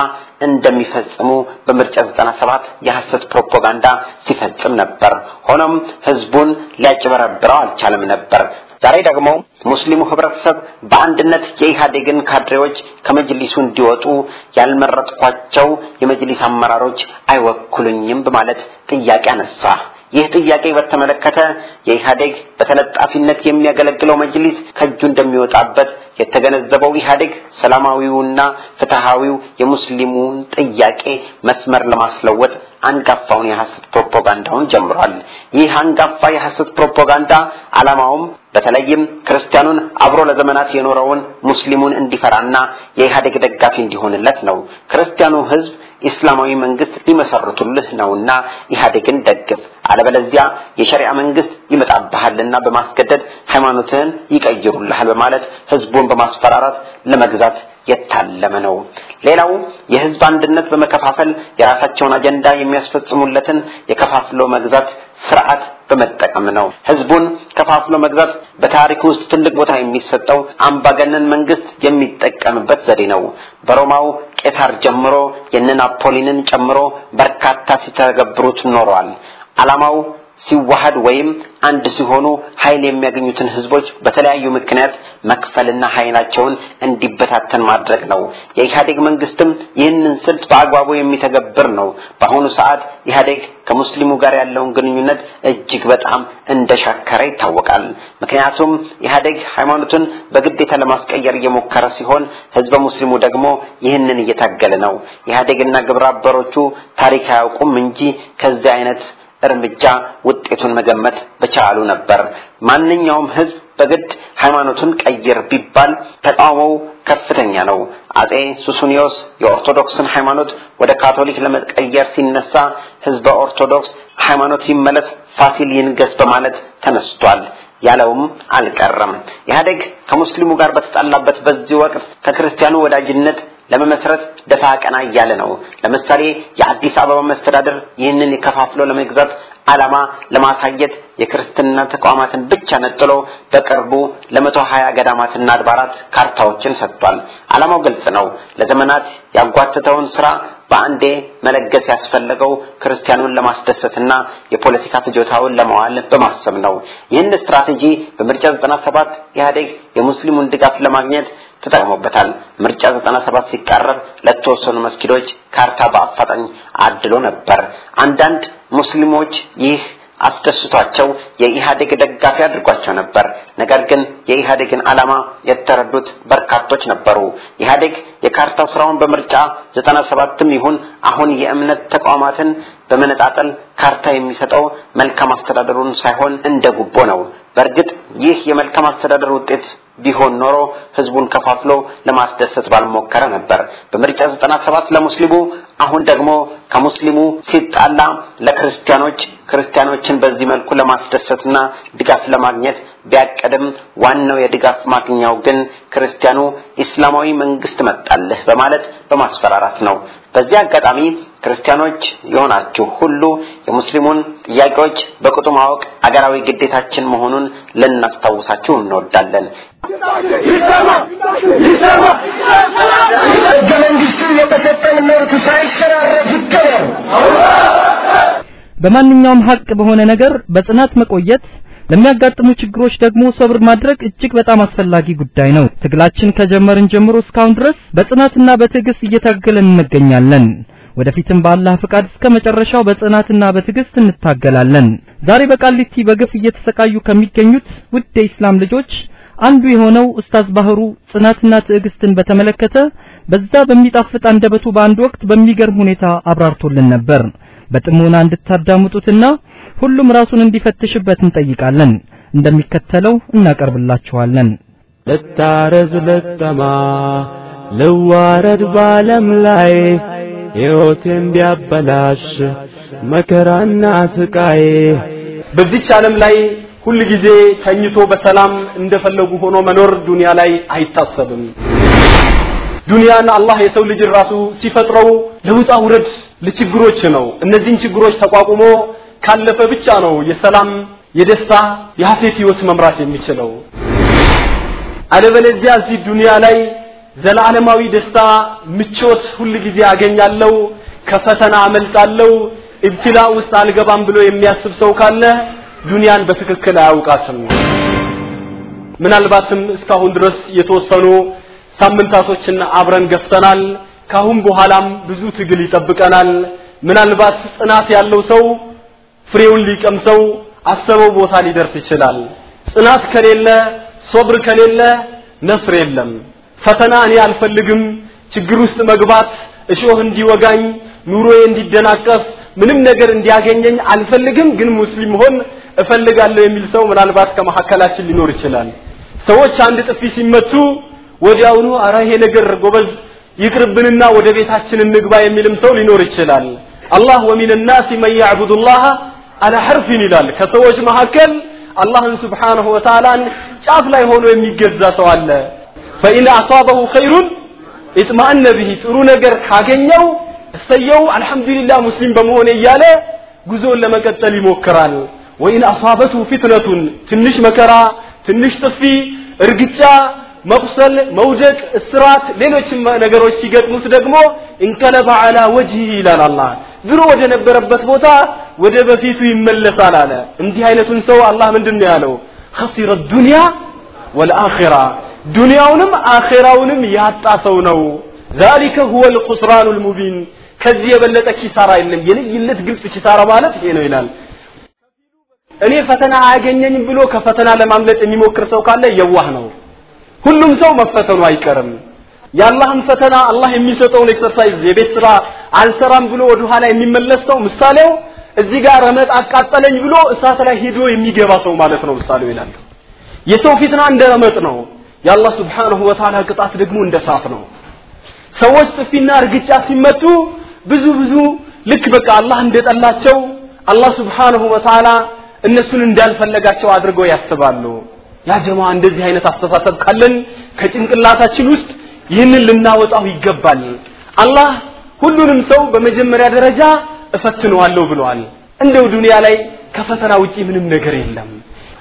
እንደሚፈጽሙ በምርጫ 97 የሐሰት ፕሮፓጋንዳ ሲፈጽም ነበር። ሆኖም ህዝቡን ሊያጭበረብረው አልቻለም ነበር። ዛሬ ደግሞ ሙስሊሙ ህብረተሰብ በአንድነት የኢህአዴግን ካድሬዎች ከመጅሊሱ እንዲወጡ ያልመረጥኳቸው የመጅሊስ አመራሮች አይወክሉኝም በማለት ጥያቄ አነሳ። ይህ ጥያቄ በተመለከተ የኢህአዴግ በተለጣፊነት የሚያገለግለው መጅሊስ ከእጁ እንደሚወጣበት የተገነዘበው ኢህአዴግ ሰላማዊውና ፍትሃዊው የሙስሊሙን ጥያቄ መስመር ለማስለወጥ አንጋፋውን የሐሰት ፕሮፓጋንዳውን ጀምሯል። ይህ አንጋፋ የሐሰት ፕሮፓጋንዳ ዓላማውም በተለይም ክርስቲያኑን አብሮ ለዘመናት የኖረውን ሙስሊሙን እንዲፈራና የኢህአዴግ ደጋፊ እንዲሆንለት ነው። ክርስቲያኑ ህዝብ ኢስላማዊ መንግስት ሊመሰርቱልህ ነውና ኢህአዴግን ደግፍ፣ አለበለዚያ የሸሪዓ መንግስት ይመጣብሃልና በማስገደድ ሃይማኖትህን ይቀይሩልሃል በማለት ህዝቡን በማስፈራራት ለመግዛት የታለመ ነው። ሌላው የህዝብ አንድነት በመከፋፈል የራሳቸውን አጀንዳ የሚያስፈጽሙለትን የከፋፍሎ መግዛት ስርዓት በመጠቀም ነው። ህዝቡን ከፋፍሎ መግዛት በታሪክ ውስጥ ትልቅ ቦታ የሚሰጠው አምባገነን መንግስት የሚጠቀምበት ዘዴ ነው። በሮማው ቄሳር ጀምሮ የነ ናፖሊንን ጨምሮ በርካታ ሲተገብሩት ኖረዋል። ዓላማው ሲዋሃድ ወይም አንድ ሲሆኑ ኃይል የሚያገኙትን ህዝቦች በተለያዩ ምክንያት መክፈልና ኃይላቸውን እንዲበታተን ማድረግ ነው። የኢህአዴግ መንግስትም ይህንን ስልት በአግባቡ የሚተገብር ነው። በአሁኑ ሰዓት ኢህአዴግ ከሙስሊሙ ጋር ያለውን ግንኙነት እጅግ በጣም እንደሻከረ ይታወቃል። ምክንያቱም ኢህአዴግ ሃይማኖቱን በግዴታ ለማስቀየር እየሞከረ ሲሆን፣ ህዝበ ሙስሊሙ ደግሞ ይህንን እየታገለ ነው። ኢህአዴግና ግብረ አበሮቹ ታሪክ አያውቁም እንጂ ከዚህ አይነት እርምጃ ውጤቱን መገመት በቻሉ ነበር። ማንኛውም ህዝብ በግድ ሃይማኖቱን ቀይር ቢባል ተቃውሞው ከፍተኛ ነው። አጼ ሱሱኒዮስ የኦርቶዶክስን ሃይማኖት ወደ ካቶሊክ ለመቀየር ሲነሳ ህዝበ ኦርቶዶክስ ሃይማኖት ይመለስ፣ ፋሲል ይንገስ በማለት ተነስቷል። ያለውም አልቀረም። ኢህአዴግ ከሙስሊሙ ጋር በተጣላበት በዚህ ወቅት ከክርስቲያኑ ወዳጅነት ለመመስረት ደፋ ቀና እያለ ነው። ለምሳሌ የአዲስ አበባ መስተዳደር ይህንን የከፋፍሎ ለመግዛት ዓላማ ለማሳየት የክርስትና ተቋማትን ብቻ ነጥሎ በቅርቡ ለመቶ ሀያ ገዳማትና አድባራት ካርታዎችን ሰጥቷል። ዓላማው ግልጽ ነው። ለዘመናት ያጓተተውን ስራ በአንዴ መለገስ ያስፈለገው ክርስቲያኑን ለማስደሰትና የፖለቲካ ፍጆታውን ለማዋል በማሰብ ነው። ይህን ስትራቴጂ በምርጫ 97 ኢህአዴግ የሙስሊሙን ድጋፍ ለማግኘት ተጠቅሞበታል። ምርጫ 97 ሲቃረብ ለተወሰኑ መስጊዶች ካርታ በአፋጣኝ አድሎ ነበር። አንዳንድ ሙስሊሞች ይህ አስደስቷቸው የኢህአዴግ ደጋፊ አድርጓቸው ነበር። ነገር ግን የኢህአዴግን ዓላማ የተረዱት በርካቶች ነበሩ። ኢህአዴግ የካርታ ስራውን በምርጫ 97ም ይሁን አሁን የእምነት ተቋማትን በመነጣጠል ካርታ የሚሰጠው መልካም አስተዳደሩን ሳይሆን እንደ ጉቦ ነው። በእርግጥ ይህ የመልካም አስተዳደር ውጤት ቢሆን ኖሮ ህዝቡን ከፋፍሎ ለማስደሰት ባልሞከረ ነበር። በምርጫ 97 ለሙስሊሙ አሁን ደግሞ ከሙስሊሙ ሲጣላ ለክርስቲያኖች ክርስቲያኖችን በዚህ መልኩ ለማስደሰትና ድጋፍ ለማግኘት ቢያቀድም ዋናው የድጋፍ ማግኛው ግን ክርስቲያኑ ኢስላማዊ መንግስት መጣልህ በማለት በማስፈራራት ነው። በዚህ አጋጣሚ ክርስቲያኖች የሆናችሁ ሁሉ የሙስሊሙን ጥያቄዎች በቅጡ ማወቅ አገራዊ ግዴታችን መሆኑን ልናስታውሳችሁ እንወዳለን። ህገ መንግስቱ የተሰጠን መብት ሳይሸራረፍ ይከበር። በማንኛውም ሀቅ በሆነ ነገር በጽናት መቆየት ለሚያጋጥሙ ችግሮች ደግሞ ሰብር ማድረግ እጅግ በጣም አስፈላጊ ጉዳይ ነው። ትግላችን ከጀመርን ጀምሮ እስካሁን ድረስ በጽናትና በትዕግስት እየታገልን እንገኛለን። ወደፊትም በአላህ ፍቃድ እስከ መጨረሻው በጽናትና በትዕግስት እንታገላለን። ዛሬ በቃሊቲ በግፍ እየተሰቃዩ ከሚገኙት ውድ የኢስላም ልጆች አንዱ የሆነው ኡስታዝ ባህሩ ጽናትና ትዕግስትን በተመለከተ በዛ በሚጣፍጥ አንደበቱ በአንድ ወቅት በሚገርም ሁኔታ አብራርቶልን ነበር። በጥሞና እንድታዳምጡትና ሁሉም ራሱን እንዲፈትሽበት እንጠይቃለን። እንደሚከተለው እናቀርብላችኋለን። ልታረዝ ልጠማ ልዋረድ ባለም ላይ ሕይወቴን ቢያበላሽ መከራና ስቃይ በዚች ዓለም ላይ ሁል ጊዜ ተኝቶ በሰላም እንደፈለጉ ሆኖ መኖር ዱንያ ላይ አይታሰብም። ዱንያን አላህ የሰው ልጅ ራሱ ሲፈጥረው ለውጣ ውረድ ለችግሮች ነው። እነዚህን ችግሮች ተቋቁሞ ካለፈ ብቻ ነው የሰላም የደስታ የሐሴት ህይወት መምራት የሚችለው። አለበለዚያ እዚህ ዱንያ ላይ ዘላለማዊ ደስታ ምቾት ሁል ጊዜ አገኛለሁ፣ ከፈተና አመልጣለሁ፣ ኢብትላ ውስጥ አልገባም ብሎ የሚያስብ ሰው ካለ ዱንያን በትክክል አያውቃትም። ምናልባትም እስካሁን ድረስ የተወሰኑ ሳምንታቶችን አብረን ገፍተናል። ካሁን በኋላም ብዙ ትግል ይጠብቀናል። ምናልባት ጽናት ያለው ሰው ፍሬውን ሊቀምሰው አሰበው ቦታ ሊደርስ ይችላል። ጽናት ከሌለ ሶብር ከሌለ ነስር የለም። ፈተና እኔ አልፈልግም፣ ችግር ውስጥ መግባት፣ እሾህ እንዲወጋኝ፣ ኑሮዬ እንዲደናቀፍ፣ ምንም ነገር እንዲያገኘኝ አልፈልግም፣ ግን ሙስሊም ሆን እፈልጋለሁ የሚል ሰው ምናልባት ከመካከላችን ሊኖር ይችላል። ሰዎች አንድ ጥፊ ሲመቱ ወዲያውኑ አረ ይሄ ነገር ጎበዝ ይቅርብንና ወደ ቤታችን እንግባ የሚልም ሰው ሊኖር ይችላል። አላህ ወሚን ናሲ መን ያዕቡዱ ላህ አላ ሐርፊን ይላል። ከሰዎች መካከል አላህን ስብሓነሁ ወተዓላን ጫፍ ላይ ሆኖ የሚገዛ ሰው አለ። ፈኢን አሷበሁ ኸይሩን ኢጥማአነ ቢሂ ጥሩ ነገር ካገኘው እሰየው አልሐምዱሊላህ ሙስሊም በመሆኔ እያለ ጉዞውን ለመቀጠል ይሞክራል። ወኢን አሷበቱ ፊትነቱን ትንሽ መከራ፣ ትንሽ ጥፊ፣ እርግጫ፣ መቁሰል፣ መውደቅ፣ እስራት፣ ሌሎችም ነገሮች ሲገጥሙት ደግሞ እንቀለበ ዐላ ወጅሂ ይላል አላህ ድሮ ወደ ነበረበት ቦታ ወደ በፊቱ ይመለሳል አለ። እንዲህ አይነቱን ሰው አላህ ምንድን ነው ያለው? ኸሲረ ዱንያ ወልአኺራ ዱንያውንም አኺራውንም ያጣ ሰው ነው። ዛሊከ ሁወል ኹስራኑል ሙቢን ከዚህ የበለጠ ኪሳራ የለም። የልይለት ግልጽ ኪሳራ ማለት ይሄ ነው ይላል። እኔ ፈተና አያገኘኝም ብሎ ከፈተና ለማምለጥ የሚሞክር ሰው ካለ የዋህ ነው። ሁሉም ሰው መፈተኑ አይቀርም። የአላህን ፈተና አላህ የሚሰጠውን exercise የቤት ስራ አልሰራም ብሎ ወደ ኋላ የሚመለስ ሰው ምሳሌው እዚህ ጋር ረመጥ አቃጠለኝ ብሎ እሳት ላይ ሄዶ የሚገባ ሰው ማለት ነው ምሳሌው ይላል። የሰው ፊትና እንደ ረመጥ ነው። የአላህ ስብሓንሁ ወተዓላ ቅጣት ደግሞ እንደ እሳት ነው። ሰዎች ጥፊና እርግጫ ሲመቱ ብዙ ብዙ ልክ በቃ አላህ እንደጠላቸው አላህ ስብሓንሁ ወተዓላ እነሱን እንዳልፈለጋቸው አድርገው ያስባሉ። ያ ጀማ እንደዚህ አይነት አስተሳሰብ ካለን ከጭንቅላታችን ውስጥ ይህንን ልናወጣው ይገባል። አላህ ሁሉንም ሰው በመጀመሪያ ደረጃ እፈትነዋለሁ ብለዋል። እንደው ዱንያ ላይ ከፈተና ውጪ ምንም ነገር የለም።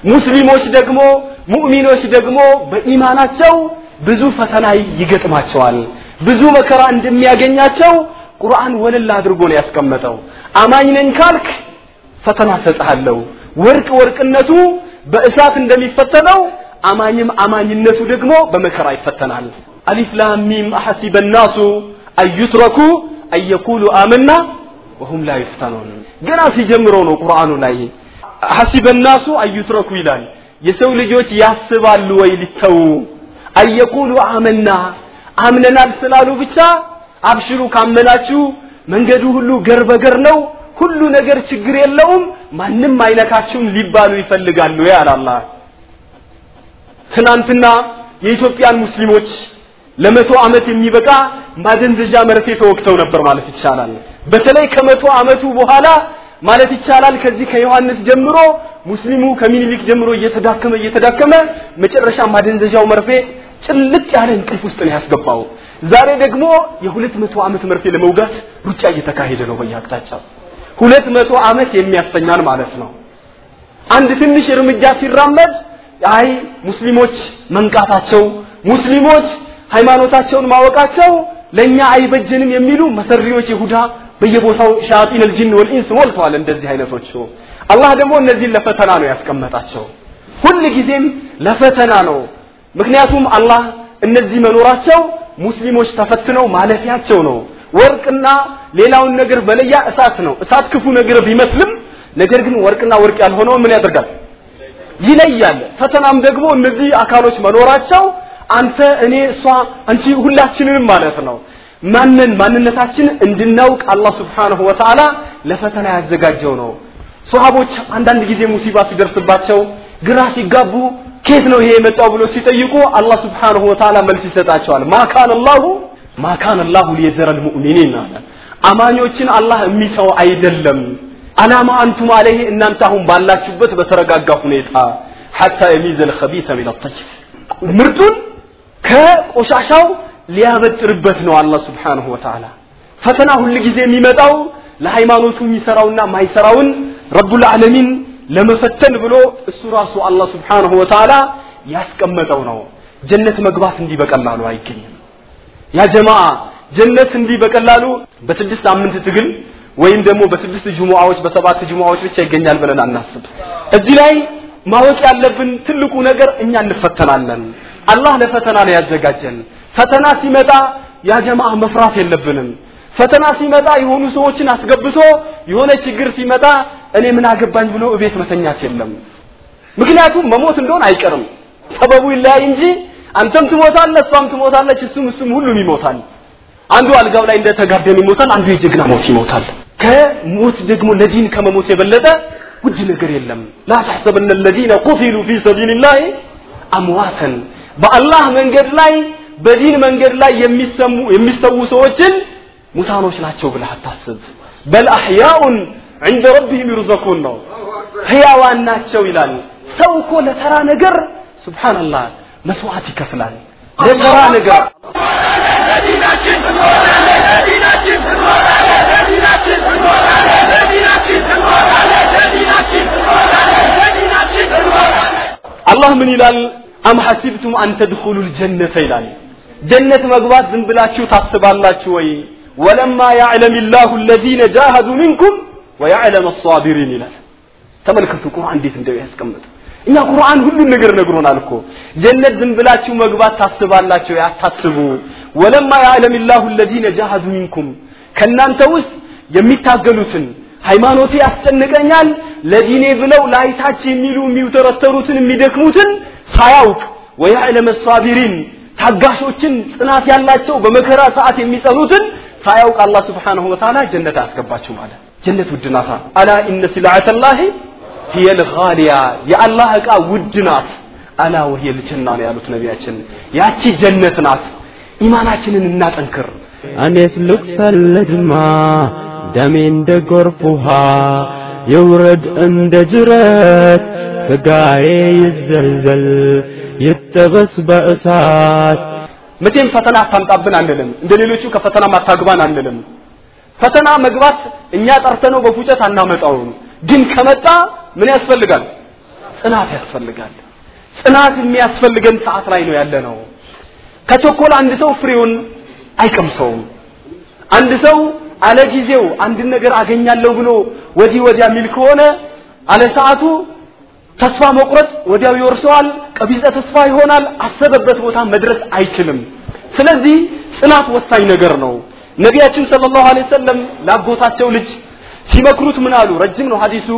ሙስሊሞች ደግሞ ሙእሚኖች ደግሞ በኢማናቸው ብዙ ፈተና ይገጥማቸዋል። ብዙ መከራ እንደሚያገኛቸው ቁርአን ወለል አድርጎ ነው ያስቀመጠው። አማኝ ነኝ ካልክ ፈተና ሰጥሃለሁ። ወርቅ ወርቅነቱ በእሳት እንደሚፈተነው አማኝም አማኝነቱ ደግሞ በመከራ ይፈተናል። አሊፍ ላም ሚም አሐሲበ ናሱ አዩትረኩ አየቁሉ አመና ወሁም ላ ይፍተኑን። ገና ሲጀምረው ነው ቁርአኑ ላይ ናሱ አዩትረኩ ይላል። የሰው ልጆች ያስባሉ ወይ ሊተው አየቁሉ አመና አምነናል ስላሉ ብቻ አብሽሩ ካመናችሁ መንገዱ ሁሉ ገር በገር ነው ሁሉ ነገር ችግር የለውም ማንም አይነካችሁም ሊባሉ ይፈልጋሉ ያለ አላህ ትናንትና የኢትዮጵያን ሙስሊሞች ለመቶ ዓመት የሚበቃ ማደንዘዣ መርፌ ተወግተው ነበር ማለት ይቻላል። በተለይ ከመቶ ዓመቱ በኋላ ማለት ይቻላል ከዚህ ከዮሐንስ ጀምሮ ሙስሊሙ ከሚኒሊክ ጀምሮ እየተዳከመ እየተዳከመ መጨረሻ ማደንዘዣው መርፌ ጭልጥ ያለ እንቅልፍ ውስጥ ነው ያስገባው። ዛሬ ደግሞ የሁለት መቶ ዓመት መርፌ ለመውጋት ሩጫ እየተካሄደ ነው በየአቅጣጫው። ሁለት መቶ ዓመት የሚያስተኛል ማለት ነው። አንድ ትንሽ እርምጃ ሲራመድ አይ ሙስሊሞች መንቃታቸው ሙስሊሞች ሃይማኖታቸውን ማወቃቸው ለኛ አይበጀንም የሚሉ መሰሪዎች ይሁዳ በየቦታው ሻያጢን ልጅን ወልኢንስ ሞልተዋል እንደዚህ አይነቶች አላህ ደግሞ እነዚህን ለፈተና ነው ያስቀመጣቸው። ሁል ጊዜም ለፈተና ነው። ምክንያቱም አላህ እነዚህ መኖራቸው ሙስሊሞች ተፈትነው ማለፊያቸው ነው። ወርቅና ሌላውን ነገር በለያ እሳት ነው። እሳት ክፉ ነገር ቢመስልም ነገር ግን ወርቅና ወርቅ ያልሆነው ምን ያደርጋል? ይለያል። ፈተናም ደግሞ እነዚህ አካሎች መኖራቸው አንተ እኔ እሷ አንቺ ሁላችንንም ማለት ነው። ማንን ማንነታችን እንድናውቅ አላህ ስብሓንሁ ወተዓላ ለፈተና ያዘጋጀው ነው። ሶሃቦች አንዳንድ ጊዜ ሙሲባ ሲደርስባቸው ግራ ሲጋቡ ኬት ነው ይሄ የመጣው ብሎ ሲጠይቁ አላህ ስብሓንሁ ወተዓላ መልስ ይሰጣቸዋል። ማካን አላሁ ማካን አላሁ ሊየዘረ ልሙእሚኒን አማኞችን አላህ የሚተው አይደለም። አላማ አንቱም አለይህ እናንተ አሁን ባላችሁበት በተረጋጋ ሁኔታ ሐታ የሚዘል ከቢተ ሚን ምርጡን ከቆሻሻው ሊያበጥርበት ነው አላህ Wa Ta'ala ፈተና ሁል ጊዜ የሚመጣው ለሃይማኖቱ የሚሰራውና ማይሰራውን ረቡል ዓለሚን ለመፈተን ብሎ እሱ ራሱ አላህ Wa Ta'ala ያስቀመጠው ነው። ጀነት መግባት እንዲህ በቀላሉ አይገኝም። ያ ጀማዓ ጀነት እንዲህ በቀላሉ በስድስት ሳምንት ትግል ወይም ደግሞ በስድስት ጁሙዓዎች በሰባት ጁሙዓዎች ብቻ ይገኛል ብለን አናስብ እዚህ ላይ ማወቅ ያለብን ትልቁ ነገር እኛ እንፈተናለን። አላህ ለፈተና ነው ያዘጋጀን ፈተና ሲመጣ ያ ጀማዓ መፍራት የለብንም ፈተና ሲመጣ የሆኑ ሰዎችን አስገብቶ የሆነ ችግር ሲመጣ እኔ ምን አገባኝ ብሎ እቤት መተኛት የለም ምክንያቱም መሞት እንደሆነ አይቀርም ሰበቡ ይለያይ እንጂ አንተም ትሞታለህ እሷም ትሞታለች እሱም እሱም ሁሉም ይሞታል አንዱ አልጋው ላይ እንደተጋደም ይሞታል አንዱ የጀግና ሞት ይሞታል ከሞት ደግሞ ለዲን ከመሞት የበለጠ ውድ ነገር የለም ላ ተሕሰብነ الذين قتلوا في سبيل الله አምዋተን በአላህ መንገድ ላይ በዲን መንገድ ላይ የሚሰሙ የሚሰዉ ሰዎችን ሙታኖች ናቸው ብለህ አታስብ በል አህያኡን عند ربهم يرزقون ነው ህያዋን ናቸው ይላል ሰው እኮ ለተራ ነገር ሱብሃንአላህ መስዋዕት ይከፍላል ለተራ ነገር አላህ ምን ይላል አም ሐሲብቱም አን ተድኹሉ ልጀነተ ይላል ጀነት መግባት ዝም ብላችሁ ታስባላችሁ ወይ? ወለማ ያዕለም ላሁ አለዚነ ጃሃዱ ሚንኩም ወያዕለም አሳቢሪን ይላል። ተመልከቱ ቁርአን እንዴት እንደው ያስቀምጥ። እኛ ቁርአን ሁሉን ነገር ነግሮናል እኮ። ጀነት ዝም ብላችሁ መግባት ታስባላችሁ ያታስቡ ወለማ ያዕለም ላሁ አለዚነ ጃሃዱ ሚንኩም ከእናንተ ውስጥ የሚታገሉትን ሃይማኖቴ ያስጨንቀኛል ለዲኔ ብለው ላይታች የሚሉ የሚውተረተሩትን የሚደክሙትን ሳያውቅ ወያዕለም ሳቢሪን ታጋሾችን ጽናት ያላቸው በመከራ ሰዓት የሚጸኑትን ሳያውቅ አላህ ስብሓንሁ ወተዓላ ጀነት አያስገባችሁ ማለት ጀነት ውድ ናታ አላ ኢነ ሲልዓተ ላሂ هي الغالية يا الله እቃ ውድ ናት አላ وهي الجنة ነው ያሉት ነቢያችን ያቺ ጀነት ናት ኢማናችንን እናጠንክር እኔስ ልቅሰል ልድማ ደሜ እንደ ጎርፍ ውሃ ይውረድ እንደ ጅረት ስጋዬ ይዘልዘል ይጠበስ በእሳት። መቼም ፈተና አታምጣብን አንልም። እንደ ሌሎቹ ከፈተና ማታግባን አንልም። ፈተና መግባት እኛ ጠርተነው በፉጨት አናመጣውም። ግን ከመጣ ምን ያስፈልጋል? ጽናት ያስፈልጋል። ጽናት የሚያስፈልገን ሰዓት ላይ ነው ያለ ነው ከቸኮል አንድ ሰው ፍሬውን አይቀምሰውም። አንድ ሰው አለ ጊዜው አንድን ነገር አገኛለሁ ብሎ ወዲህ ወዲያ የሚል ከሆነ አለ ሰዓቱ ተስፋ መቁረጥ ወዲያው ይወርሰዋል ቀቢጸ ተስፋ ይሆናል አሰበበት ቦታ መድረስ አይችልም። ስለዚህ ጽናት ወሳኝ ነገር ነው። ነቢያችን ሰለላሁ ዐለይሂ ወሰለም ላጎታቸው ልጅ ሲመክሩት ምን አሉ? ረጅም ነው ሐዲሱ።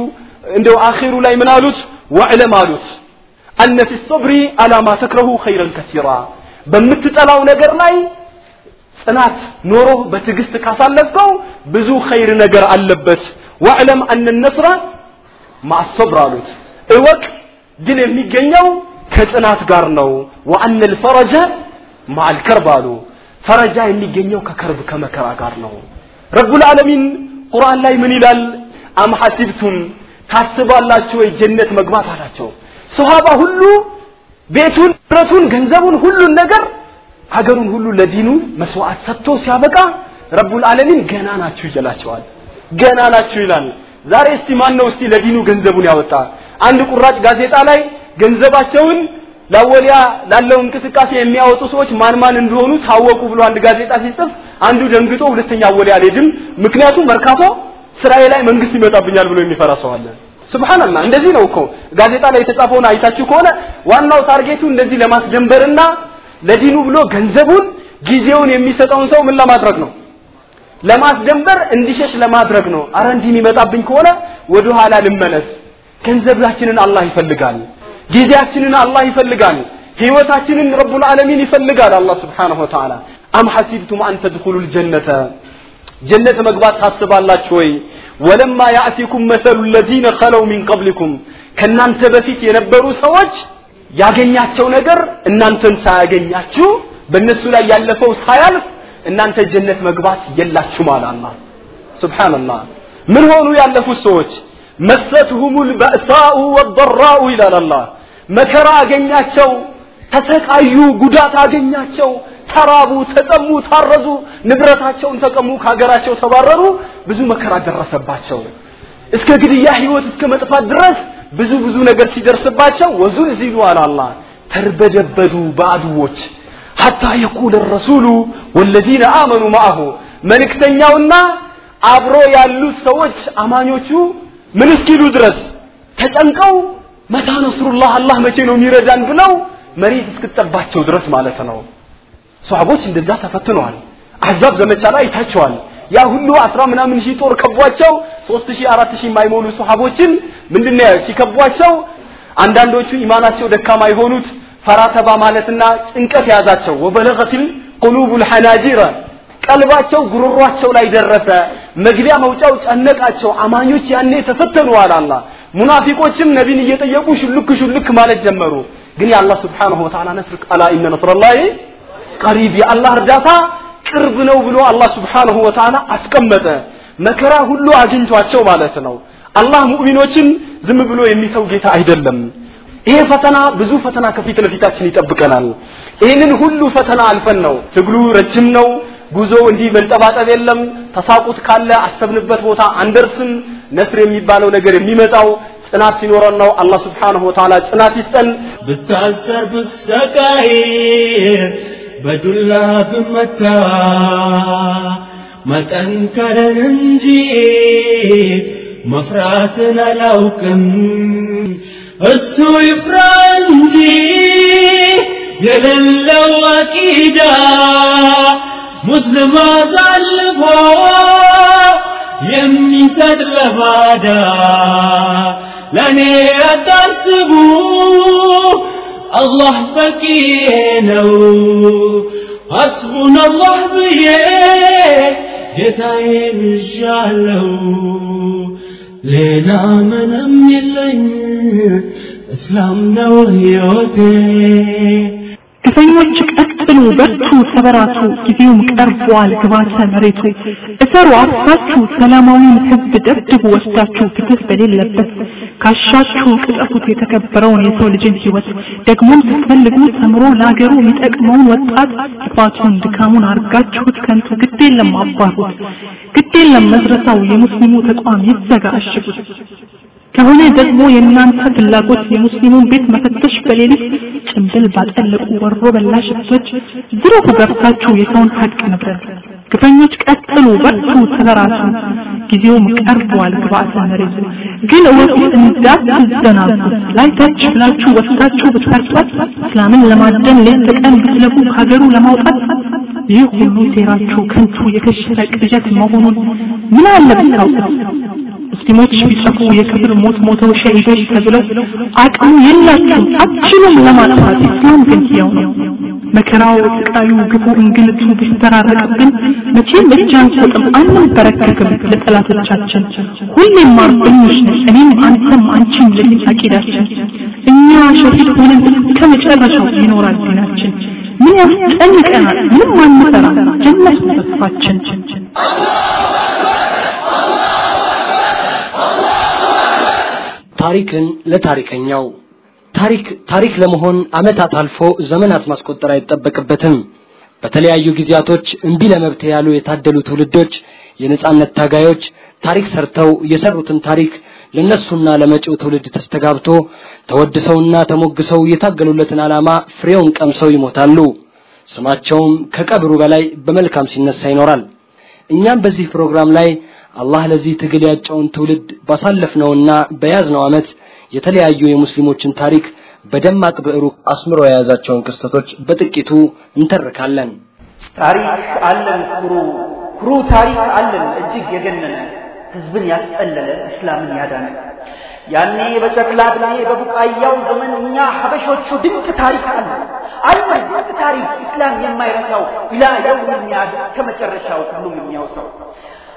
እንደው አኺሩ ላይ ምን አሉት? ወዕለም አሉት። አነ ፊ ሶብሪ አላ ማ ተክረሁ ኸይረን ከሲራ። በምትጠላው ነገር ላይ ጽናት ኖሮ በትዕግስት ካሳለፍከው ብዙ ኸይር ነገር አለበት። ወዕለም አነ ነስረ ማሰብር አሉት እወቅ። ድል የሚገኘው ከጽናት ጋር ነው። ወአነ ልፈረጀ ማአልከርብ አሉ። ፈረጃ የሚገኘው ከከርብ ከመከራ ጋር ነው። ረቡል ዓለሚን ቁርአን ላይ ምን ይላል? አም ታስባላችሁ ወይ? ጀነት መግባት አላቸው። ሶሃባ ሁሉ ቤቱን ብረቱን ገንዘቡን ሁሉን ነገር ሀገሩን ሁሉ ለዲኑ መስዋዕት ሰጥቶ ሲያበቃ ረቡል ዓለሚን ገና ናችሁ ይላቸዋል። ገና ናችሁ ይላል። ዛሬ እስቲ ማን ነው እስቲ ለዲኑ ገንዘቡን ያወጣ? አንድ ቁራጭ ጋዜጣ ላይ ገንዘባቸውን ለወሊያ ላለው እንቅስቃሴ የሚያወጡ ሰዎች ማን ማን እንደሆኑ ታወቁ ብሎ አንድ ጋዜጣ ሲጽፍ አንዱ ደንግጦ ሁለተኛ ወሊያ አልሄድም። ምክንያቱም መርካቶ ስራዬ ላይ መንግስት ይመጣብኛል ብሎ የሚፈራ ሰው አለ። ሱብሃንአላህ እንደዚህ ነው እኮ። ጋዜጣ ላይ የተጻፈውን አይታችሁ ከሆነ ዋናው ታርጌቱ እንደዚህ ለማስጀንበርና ለዲኑ ብሎ ገንዘቡን ጊዜውን የሚሰጠውን ሰው ምን ለማድረግ ነው ለማስደንበር እንዲሸሽ ለማድረግ ነው። አረ እንዲህ የሚመጣብኝ ከሆነ ወደ ኋላ ልመለስ። ገንዘባችንን አላህ ይፈልጋል። ጊዜያችንን አላህ ይፈልጋል። ህይወታችንን ረቡል ዓለሚን ይፈልጋል አላህ ስብሓንሁ ወተዓላ። አም ሐሲብቱም አን ተድኹሉ ልጀነተ ጀነት መግባት ታስባላችሁ ወይ? ወለማ ያእቲኩም መሰሉ ለዚነ ኸለው ሚን ቀብሊኩም። ከእናንተ በፊት የነበሩ ሰዎች ያገኛቸው ነገር እናንተን ሳያገኛችሁ በእነሱ ላይ ያለፈው ሳያልፍ እናንተ ጀነት መግባት የላችሁም አለ አላህ። ስብሓንላህ ምን ሆኑ ያለፉት ሰዎች? መሰትሁም ልበእሳኡ ወضራኡ ይላል አላህ። መከራ አገኛቸው ተሰቃዩ ጉዳት አገኛቸው ተራቡ ተጠሙ ታረዙ ንብረታቸውን ተቀሙ ከሀገራቸው ተባረሩ ብዙ መከራ ደረሰባቸው። እስከ ግድያ ህይወት እስከ መጥፋት ድረስ ብዙ ብዙ ነገር ሲደርስባቸው ወዙልዚሉ አላህ። ተርበደበዱ በአድዎች ሐታ የቁል ረሱሉ ወለዚነ አመኑ ማአሁ። መልእክተኛውና አብሮ ያሉት ሰዎች አማኞቹ ምን እስኪሉ ድረስ? ተጨንቀው መታ ነስሩላህ አላህ መቼ ነው የሚረዳን ብለው መሬት እስክጠባቸው ድረስ ማለት ነው። ሷሃቦች እንደዛ ተፈትነዋል። አሕዛብ ዘመቻ ላይ አይታቸዋል። ያ ሁሉ አስራ ምናምን ሺህ ጦር ከቧቸው ሶስት ሺህ አራት ሺህ የማይሞሉ ሶሃቦችን ምንድነው ሲከቧቸው አንዳንዶቹ ኢማናቸው ደካማ የሆኑት ፈራተባ ማለትና ጭንቀት ያዛቸው ወበለገትል ቁሉቡ ልሐናጂረ ቀልባቸው ጉሮሯቸው ላይ ደረሰ መግቢያ መውጫው ጨነቃቸው አማኞች ያኔ ተፈተኑ አለ ሙናፊቆችም ነቢን እየጠየቁ ሹልክ ሹልክ ማለት ጀመሩ። ግን የአላህ ስብሓንሁ ወተዓላ ነስር አላ ኢነ ነስረላሂ ቀሪብ የአላህ እርዳታ ቅርብ ነው ብሎ አላህ ስብሓንሁ ወተዓላ አስቀመጠ። መከራ ሁሉ አግኝቷቸው ማለት ነው። አላህ ሙእሚኖችን ዝም ብሎ የሚተው ጌታ አይደለም ይሄ ፈተና ብዙ ፈተና ከፊት ለፊታችን ይጠብቀናል። ይህንን ሁሉ ፈተና አልፈን ነው። ትግሉ ረጅም ነው። ጉዞ እንዲህ መንጠባጠብ የለም። ተሳቁት ካለ አሰብንበት ቦታ አንደርስም። ነስር የሚባለው ነገር የሚመጣው ጽናት ሲኖረን ነው። አላህ ስብሓንሁ ወተዓላ ጽናት ይስጠን። ብታሰር ብሰቃይ በዱላ ብመታ መጠንከርን እንጂ መፍራትን አላውቅም እሱ ይፍራ እንጂ የሌለው አቂዳ ሙስሊም አሳልፎ የሚሰጥ ለባዳ ለእኔ አታስቡ አላህ በቂ ነው ሐስቡን አላህ ብዬ ጌታዬን ይሻለው ሌላ ምንም የለኝ። እስላም ነው ሕይወቴ። ግፈኞች ቀጥሉ፣ በርቱ፣ ተበራቱ፣ ጊዜውም ቀርቧል ግባተ መሬቱ። እሰሩ አፍሳችሁ፣ ሰላማዊውን ህዝብ ደብድቡ ወስዳችሁ፣ ፍትህ በሌለበት ካሻችሁ ቅጠፉት የተከበረውን የሰው ልጅን ህይወት። ደግሞም ስትፈልጉ ተምሮ ለሀገሩ የሚጠቅመውን ወጣት ልፋቱን ድካሙን አርጋችሁት ከንቱ ግድ የለም አባሩት፣ ግድ የለም መድረሳው የሙስሊሙ ተቋም ይዘጋ አሽጉት። ከሆነ ደግሞ የእናንተ ፍላጎት የሙስሊሙን ቤት መፈተሽ በሌሊት ጭንብል ባጠለቁ ወሮ በላ ሽፍቶች ዝረፉ ገብታችሁ የሰውን ሀቅ ንብረት። ግፈኞች ቀጥሉ፣ በርቱ፣ ተበራቱ፣ ጊዜውም ቀርቧል ግብአተ መሬቱ። ግን እወቁ እንዳትዘናጉ፣ ላይ ብላችሁ ወስዳችሁ ብትፈርጧት፣ እስላምን ለማደን ሌት ተቀን ብትለፉ ከሀገሩ ለማውጣት ይህ ሁሉ ሴራችሁ ከንቱ የከሸፈ ቅዠት መሆኑን ምን አለ ብታውቁት። ሙስሊሞች ቢጠፉ የክብር ሞት ሞተው ሸሂዶች ተብለው አቅሙ የላችሁም፣ አትችሉም ለማጥፋት። ኢስላም ግን ሕያው ነው። መከራው ስቃዩ ግፉ እንግልቱ ቢስተራረቅብን መቼም እጅ አንሰጥም አንበረከክም ለጠላቶቻችን። ሁሌም አርበኞች ነን። እኔም አንተም አንቺም ለአቂዳችን እኛ ሸሂድ ሆነን እስከ ይኖራል ዲናችን። ምን ያስጨንቀናል? ምንም አንፈራ ጀነት ተስፋችን ታሪክን ለታሪከኛው። ታሪክ ታሪክ ለመሆን አመታት አልፎ ዘመናት ማስቆጠር አይጠበቅበትም። በተለያዩ ጊዜያቶች እምቢ ለመብት ያሉ የታደሉ ትውልዶች የነጻነት ታጋዮች ታሪክ ሰርተው የሰሩትን ታሪክ ለነሱና ለመጪው ትውልድ ተስተጋብቶ ተወድሰውና ተሞግሰው የታገሉለትን ዓላማ ፍሬውን ቀምሰው ይሞታሉ። ስማቸውም ከቀብሩ በላይ በመልካም ሲነሳ ይኖራል። እኛም በዚህ ፕሮግራም ላይ አላህ ለዚህ ትግል ያጨውን ትውልድ ባሳለፍነውና በያዝነው ዓመት የተለያዩ የሙስሊሞችን ታሪክ በደማቅ ብዕሩ አስምሮ የያዛቸውን ክስተቶች በጥቂቱ እንተርካለን። ታሪክ አለን ኩሩ ኩሩ ታሪክ አለን እጅግ የገነነ ህዝብን ያስጠለለ እስላምን ያዳነ። ያኔ በጨቅላ ዕድሜ በቡቃያው ዘመን እኛ ሀበሾቹ ድንቅ ታሪክ አለ። አለን ድንቅ ታሪክ ኢስላም የማይረሳው ኢላ የውም ከመጨረሻው ሁሉም የሚያውሰው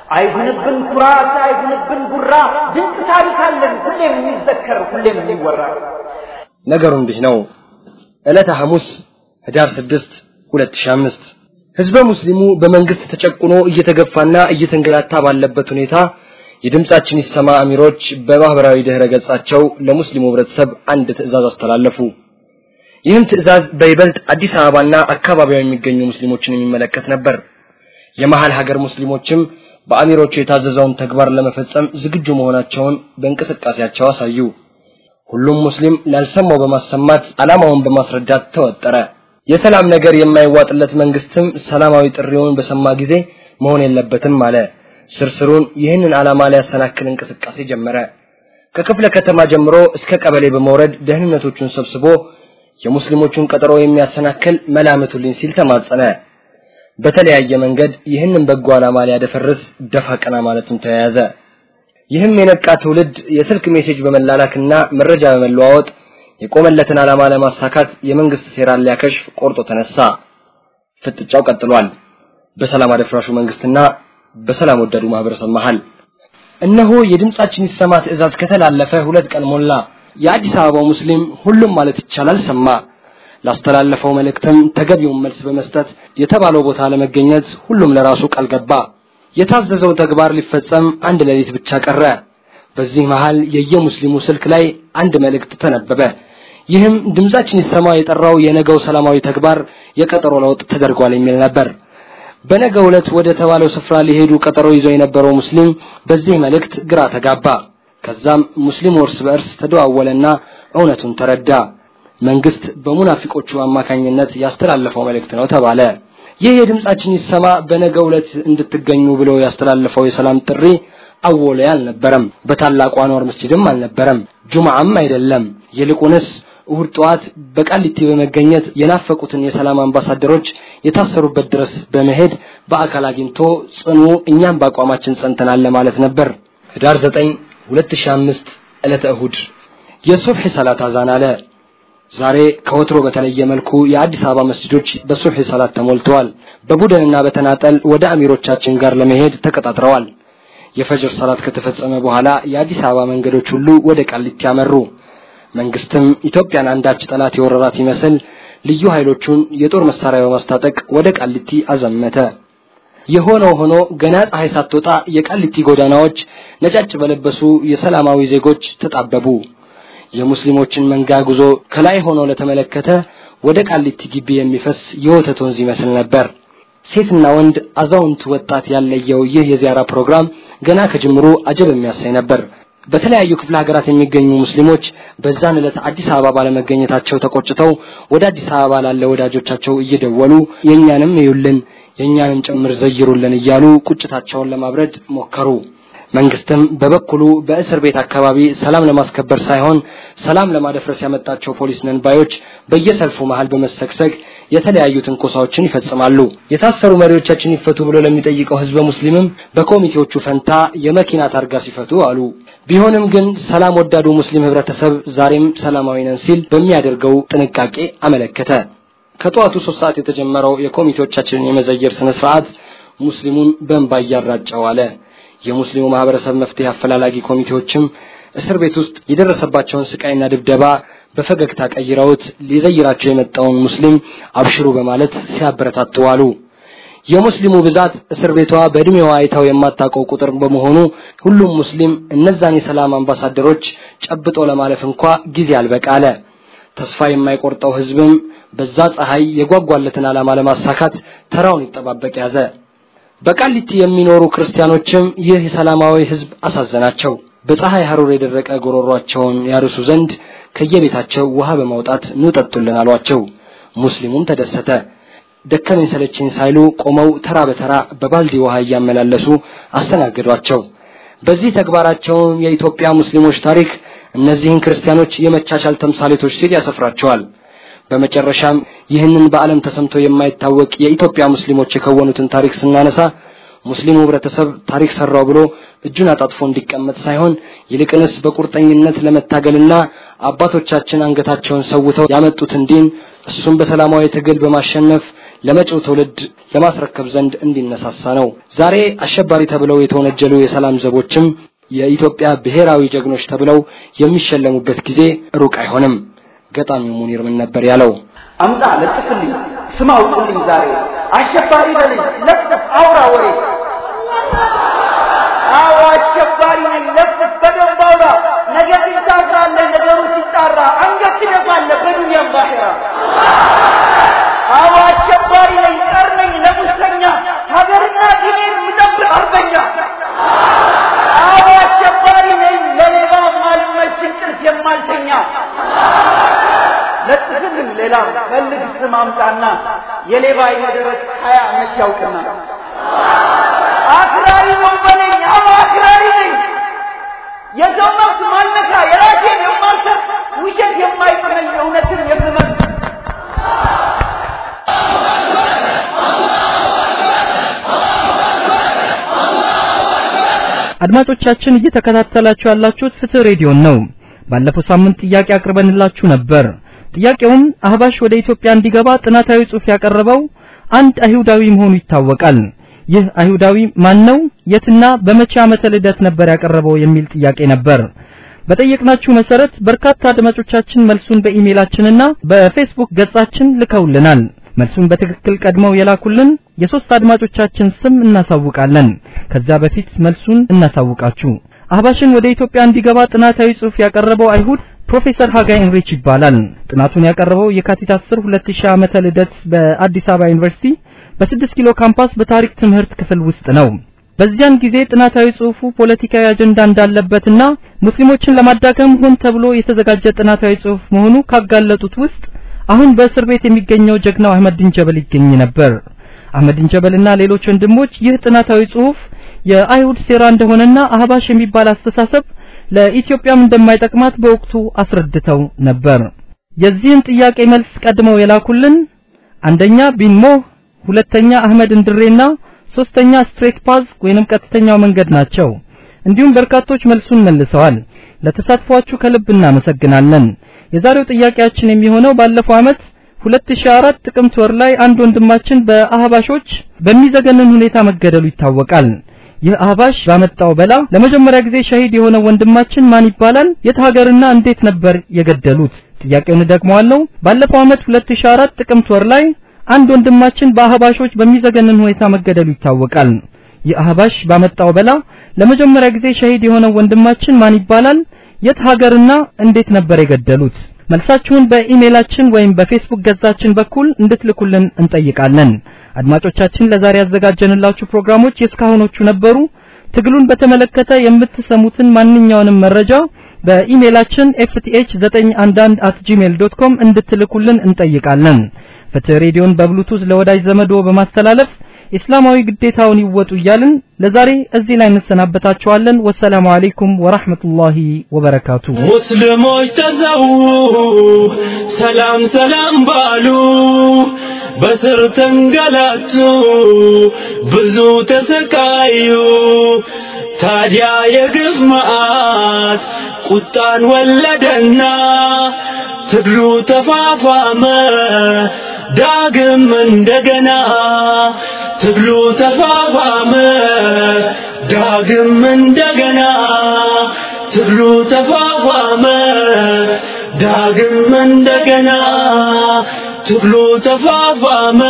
አይሁንብን ኩራት አይሁንብን ጉራ ድንቅ ታሪክ አለን። ሁሌም የሚዘከር ሁሌም የሚወራ። ነገሩ እንዲህ ነው። ዕለተ ሐሙስ ህዳር 6 2005 ህዝበ ሙስሊሙ በመንግስት ተጨቁኖ እየተገፋና እየተንገላታ ባለበት ሁኔታ የድምጻችን ይሰማ አሚሮች በማህበራዊ ድህረ ገጻቸው ለሙስሊሙ ህብረተሰብ አንድ ትዕዛዝ አስተላለፉ። ይህም ትዕዛዝ በይበልጥ አዲስ አበባና አካባቢዋ የሚገኙ ሙስሊሞችን የሚመለከት ነበር። የመሃል ሀገር ሙስሊሞችም በአሚሮቹ የታዘዘውን ተግባር ለመፈጸም ዝግጁ መሆናቸውን በእንቅስቃሴያቸው አሳዩ። ሁሉም ሙስሊም ላልሰማው በማሰማት ዓላማውን በማስረዳት ተወጠረ። የሰላም ነገር የማይዋጥለት መንግስትም ሰላማዊ ጥሪውን በሰማ ጊዜ መሆን የለበትም አለ። ስር ስሩን ይህንን ዓላማ ሊያሰናክል እንቅስቃሴ ጀመረ። ከክፍለ ከተማ ጀምሮ እስከ ቀበሌ በመውረድ ደህንነቶቹን ሰብስቦ የሙስሊሞቹን ቀጠሮ የሚያሰናክል መላ ምቱልኝ ሲል ተማጸነ በተለያየ መንገድ ይህንን በጎ ዓላማ ሊያደፈርስ ደፋ ቀና ማለቱን ተያያዘ። ይህም የነቃ ትውልድ የስልክ message በመላላክና መረጃ በመለዋወጥ የቆመለትን ዓላማ ለማሳካት የመንግስት ሴራን ሊያከሽፍ ቆርጦ ተነሳ። ፍጥጫው ቀጥሏል። በሰላም አደፍራሹ መንግስትና በሰላም ወዳዱ ማህበረሰብ መሃል። እነሆ የድምጻችን ይሰማ ትዕዛዝ ከተላለፈ ሁለት ቀን ሞላ። የአዲስ አበባው ሙስሊም ሁሉም ማለት ይቻላል ሰማ ላስተላለፈው መልእክትም ተገቢውን መልስ በመስጠት የተባለው ቦታ ለመገኘት ሁሉም ለራሱ ቃል ገባ። የታዘዘው ተግባር ሊፈጸም አንድ ሌሊት ብቻ ቀረ። በዚህ መሃል የየሙስሊሙ ስልክ ላይ አንድ መልእክት ተነበበ። ይህም ድምጻችን ይሰማ የጠራው የነገው ሰላማዊ ተግባር የቀጠሮ ለውጥ ተደርጓል የሚል ነበር። በነገ ዕለት ወደ ተባለው ስፍራ ሊሄዱ ቀጠሮ ይዞ የነበረው ሙስሊም በዚህ መልእክት ግራ ተጋባ። ከዛም ሙስሊሙ እርስ በእርስ ተደዋወለና እውነቱን ተረዳ መንግስት በሙናፊቆቹ አማካኝነት ያስተላለፈው መልእክት ነው ተባለ። ይህ የድምጻችን ይሰማ በነገ ዕለት እንድትገኙ ብሎ ያስተላለፈው የሰላም ጥሪ አወለ አልነበረም። በታላቁ አንዋር መስጂድም አልነበረም። ጁምዓም አይደለም። ይልቁንስ እሁድ ጠዋት በቃሊቲ በመገኘት የናፈቁትን የሰላም አምባሳደሮች የታሰሩበት ድረስ በመሄድ በአካል አግኝቶ ጽኑ እኛም በአቋማችን ጸንተናል ለማለት ነበር። ህዳር 9 2005 ዕለተ እሁድ የሱብሒ ሰላት አዛን አለ ዛሬ ከወትሮ በተለየ መልኩ የአዲስ አበባ መስጂዶች በሱብሒ ሰላት ተሞልተዋል። በቡድንና በተናጠል ወደ አሚሮቻችን ጋር ለመሄድ ተቀጣጥረዋል። የፈጅር ሰላት ከተፈጸመ በኋላ የአዲስ አበባ መንገዶች ሁሉ ወደ ቃሊቲ ያመሩ መንግስትም ኢትዮጵያን አንዳች ጠላት የወረራት ይመስል ልዩ ኃይሎቹን የጦር መሳሪያ በማስታጠቅ ወደ ቃሊቲ አዘመተ። የሆነው ሆኖ ገና ፀሐይ ሳትወጣ የቃሊቲ ጎዳናዎች ነጫጭ በለበሱ የሰላማዊ ዜጎች ተጣበቡ የሙስሊሞችን መንጋ ጉዞ ከላይ ሆኖ ለተመለከተ ወደ ቃሊቲ ግቢ የሚፈስ የወተት ወንዝ ይመስል ነበር። ሴትና ወንድ አዛውንት ወጣት ያለየው ይህ የዚያራ ፕሮግራም ገና ከጅምሩ አጀብ የሚያሳይ ነበር። በተለያዩ ክፍለ ሀገራት የሚገኙ ሙስሊሞች በዛን ዕለት አዲስ አበባ ባለመገኘታቸው ተቆጭተው ወደ አዲስ አበባ ላለ ወዳጆቻቸው እየደወሉ የእኛንም እዩልን የእኛንም ጭምር ዘይሩልን እያሉ ቁጭታቸውን ለማብረድ ሞከሩ መንግስትም በበኩሉ በእስር ቤት አካባቢ ሰላም ለማስከበር ሳይሆን ሰላም ለማደፍረስ ያመጣቸው ፖሊስ ነን ባዮች በየሰልፉ መሃል በመሰግሰግ የተለያዩ ትንኮሳዎችን ይፈጽማሉ። የታሰሩ መሪዎቻችን ይፈቱ ብሎ ለሚጠይቀው ህዝበ ሙስሊምም በኮሚቴዎቹ ፈንታ የመኪና ታርጋ ሲፈቱ አሉ። ቢሆንም ግን ሰላም ወዳዱ ሙስሊም ህብረተሰብ ዛሬም ሰላማዊ ነን ሲል በሚያደርገው ጥንቃቄ አመለከተ። ከጠዋቱ ሶስት ሰዓት የተጀመረው የኮሚቴዎቻችንን የመዘየር ስነ ስርዓት ሙስሊሙን በእንባ እያራጨው አለ። የሙስሊሙ ማህበረሰብ መፍትሄ አፈላላጊ ኮሚቴዎችም እስር ቤት ውስጥ የደረሰባቸውን ስቃይና ድብደባ በፈገግታ ቀይረውት ሊዘይራቸው የመጣውን ሙስሊም አብሽሩ በማለት ሲያበረታቱ አሉ። የሙስሊሙ ብዛት እስር ቤቷ በእድሜዋ አይታው የማታውቀው ቁጥር በመሆኑ ሁሉም ሙስሊም እነዛን የሰላም አምባሳደሮች ጨብጦ ለማለፍ እንኳ ጊዜ አልበቃለ። ተስፋ የማይቆርጠው ህዝብም በዛ ፀሐይ የጓጓለትን ዓላማ ለማሳካት ተራውን ይጠባበቅ ያዘ። በቃሊቲ የሚኖሩ ክርስቲያኖችም ይህ የሰላማዊ ህዝብ አሳዘናቸው። በፀሐይ ሐሩር የደረቀ ጎሮሯቸውን ያርሱ ዘንድ ከየቤታቸው ውሃ በማውጣት ኑ አሏቸው። ሙስሊሙም ተደሰተ። ደከመኝ ሰለቸኝ ሳይሉ ቆመው ተራ በተራ በባልዲ ውሃ እያመላለሱ አስተናገዷቸው። በዚህ ተግባራቸውም የኢትዮጵያ ሙስሊሞች ታሪክ እነዚህን ክርስቲያኖች የመቻቻል ተምሳሌቶች ሲል ያሰፍራቸዋል። በመጨረሻም ይህንን በዓለም ተሰምቶ የማይታወቅ የኢትዮጵያ ሙስሊሞች የከወኑትን ታሪክ ስናነሳ ሙስሊሙ ህብረተሰብ ታሪክ ሰራው ብሎ እጁን አጣጥፎ እንዲቀመጥ ሳይሆን ይልቅንስ በቁርጠኝነት ለመታገልና አባቶቻችን አንገታቸውን ሰውተው ያመጡትን ዲን እሱም በሰላማዊ ትግል በማሸነፍ ለመጪው ትውልድ ለማስረከብ ዘንድ እንዲነሳሳ ነው። ዛሬ አሸባሪ ተብለው የተወነጀሉ የሰላም ዘቦችም የኢትዮጵያ ብሔራዊ ጀግኖች ተብለው የሚሸለሙበት ጊዜ ሩቅ አይሆንም። ገጣሚው ሙኒር ምን ነበር ያለው? አምጣ ለጥፍልኝ፣ ስም አውጡልኝ ዛሬ አሸባሪ በልኝ፣ ለፍፍ አውራ ወሬ። አዎ አሸባሪ ነኝ፣ ለፍፍ በደንብ አውራ። ነገር ታፍራለህ፣ ነገሩ ሲጣራ አንገት ትደፋለህ በዱንያም ባኺራ። አዎ አሸባሪ ነኝ፣ ጠር ነኝ ለሙሰኛ፣ ሀገርና ዲኔን ምጠብቅ አርበኛ። አዎ አሸባሪ ነኝ፣ ማልመች እንቅልፍ የማልተኛ ለጥፍልን ሌላ ፈልግ ስም አምጣና የሌባ ደረት ሀያ መች ያውቅና አክራሪ ነው በለኝ። አዎ አክራሪ ነኝ። የሰው መብት ማልነካ የራሴን የማልሰጥ ውሸት የማይጥመኝ እውነትን የምመርጥ አድማጮቻችን እየተከታተላችሁ ያላችሁት ፍትህ ሬዲዮን ነው። ባለፈው ሳምንት ጥያቄ አቅርበንላችሁ ነበር። ጥያቄውም አህባሽ ወደ ኢትዮጵያ እንዲገባ ጥናታዊ ጽሑፍ ያቀረበው አንድ አይሁዳዊ መሆኑ ይታወቃል። ይህ አይሁዳዊ ማን ነው? የትና በመቼ ዓመተ ልደት ነበር ያቀረበው የሚል ጥያቄ ነበር። በጠየቅናችሁ መሰረት በርካታ አድማጮቻችን መልሱን በኢሜይላችንና በፌስቡክ ገጻችን ልከውልናል። መልሱን በትክክል ቀድመው የላኩልን የሶስት አድማጮቻችን ስም እናሳውቃለን። ከዛ በፊት መልሱን እናሳውቃችሁ። አህባሽን ወደ ኢትዮጵያ እንዲገባ ጥናታዊ ጽሑፍ ያቀረበው አይሁድ ፕሮፌሰር ሃጋይ ኤርሊች ይባላል። ጥናቱን ያቀረበው የካቲት 10 2000 ዓመተ ልደት በአዲስ አበባ ዩኒቨርሲቲ በስድስት ኪሎ ካምፓስ በታሪክ ትምህርት ክፍል ውስጥ ነው። በዚያን ጊዜ ጥናታዊ ጽሑፉ ፖለቲካዊ አጀንዳ እንዳለበትና ሙስሊሞችን ለማዳከም ሆን ተብሎ የተዘጋጀ ጥናታዊ ጽሑፍ መሆኑ ካጋለጡት ውስጥ አሁን በእስር ቤት የሚገኘው ጀግናው አህመዲን ጀበል ይገኝ ነበር። አህመዲን ጀበልና ሌሎች ወንድሞች ይህ ጥናታዊ ጽሑፍ የአይሁድ ሴራ እንደሆነና አህባሽ የሚባል አስተሳሰብ ለኢትዮጵያም እንደማይጠቅማት በወቅቱ አስረድተው ነበር። የዚህን ጥያቄ መልስ ቀድመው የላኩልን አንደኛ ቢንሞ፣ ሁለተኛ አህመድ እንድሬና ሶስተኛ Straight Path ወይንም ቀጥተኛው መንገድ ናቸው። እንዲሁም በርካቶች መልሱን መልሰዋል። ለተሳትፏችሁ ከልብ እናመሰግናለን። የዛሬው ጥያቄያችን የሚሆነው ባለፈው ዓመት 2004 ጥቅምት ወር ላይ አንድ ወንድማችን በአህባሾች በሚዘገንን ሁኔታ መገደሉ ይታወቃል። ይህ ባመጣው በላ ለመጀመሪያ ጊዜ ሸሂድ የሆነ ወንድማችን ማን ይባላል? የት ሀገርና እንዴት ነበር የገደሉት? ጥያቄውን ደግመዋለሁ። ባለፈው ዓመት 2004 ጥቅምት ወር ላይ አንድ ወንድማችን በአህባሾች በሚዘገንን ሁኔታ መገደሉ ይታወቃል። ይህ ባመጣው በላ ለመጀመሪያ ጊዜ ሸሂድ የሆነ ወንድማችን ማን ይባላል? የት ሀገርና እንዴት ነበር የገደሉት? መልሳችሁን በኢሜይላችን ወይም በፌስቡክ ገጻችን በኩል እንድትልኩልን እንጠይቃለን። አድማጮቻችን ለዛሬ ያዘጋጀንላችሁ ፕሮግራሞች የእስካሁኖቹ ነበሩ። ትግሉን በተመለከተ የምትሰሙትን ማንኛውንም መረጃ በኢሜይላችን fth911@gmail.com እንድትልኩልን እንጠይቃለን። ፍትህ ሬዲዮን በብሉቱዝ ለወዳጅ ዘመዶ በማስተላለፍ እስላማዊ ግዴታውን ይወጡ እያልን ለዛሬ እዚህ ላይ እንሰናበታችኋለን። ወሰላሙ አለይኩም ወራህመቱላሂ ወበረካቱ። ሙስሊሞች ተዘው ሰላም ሰላም ባሉ በስር ተንገላቱ ብዙ ተሰቃዩ። ታዲያ የግፍ መዓት ቁጣን ወለደና ትግሉ ተፋፋመ ዳግም እንደገና ትግሉ ተፋፋመ። ዳግም እንደገና ትግሉ ተፋፋመ። ዳግም እንደገና ትግሉ ተፋፋመ።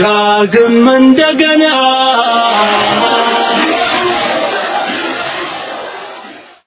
ዳግም እንደገና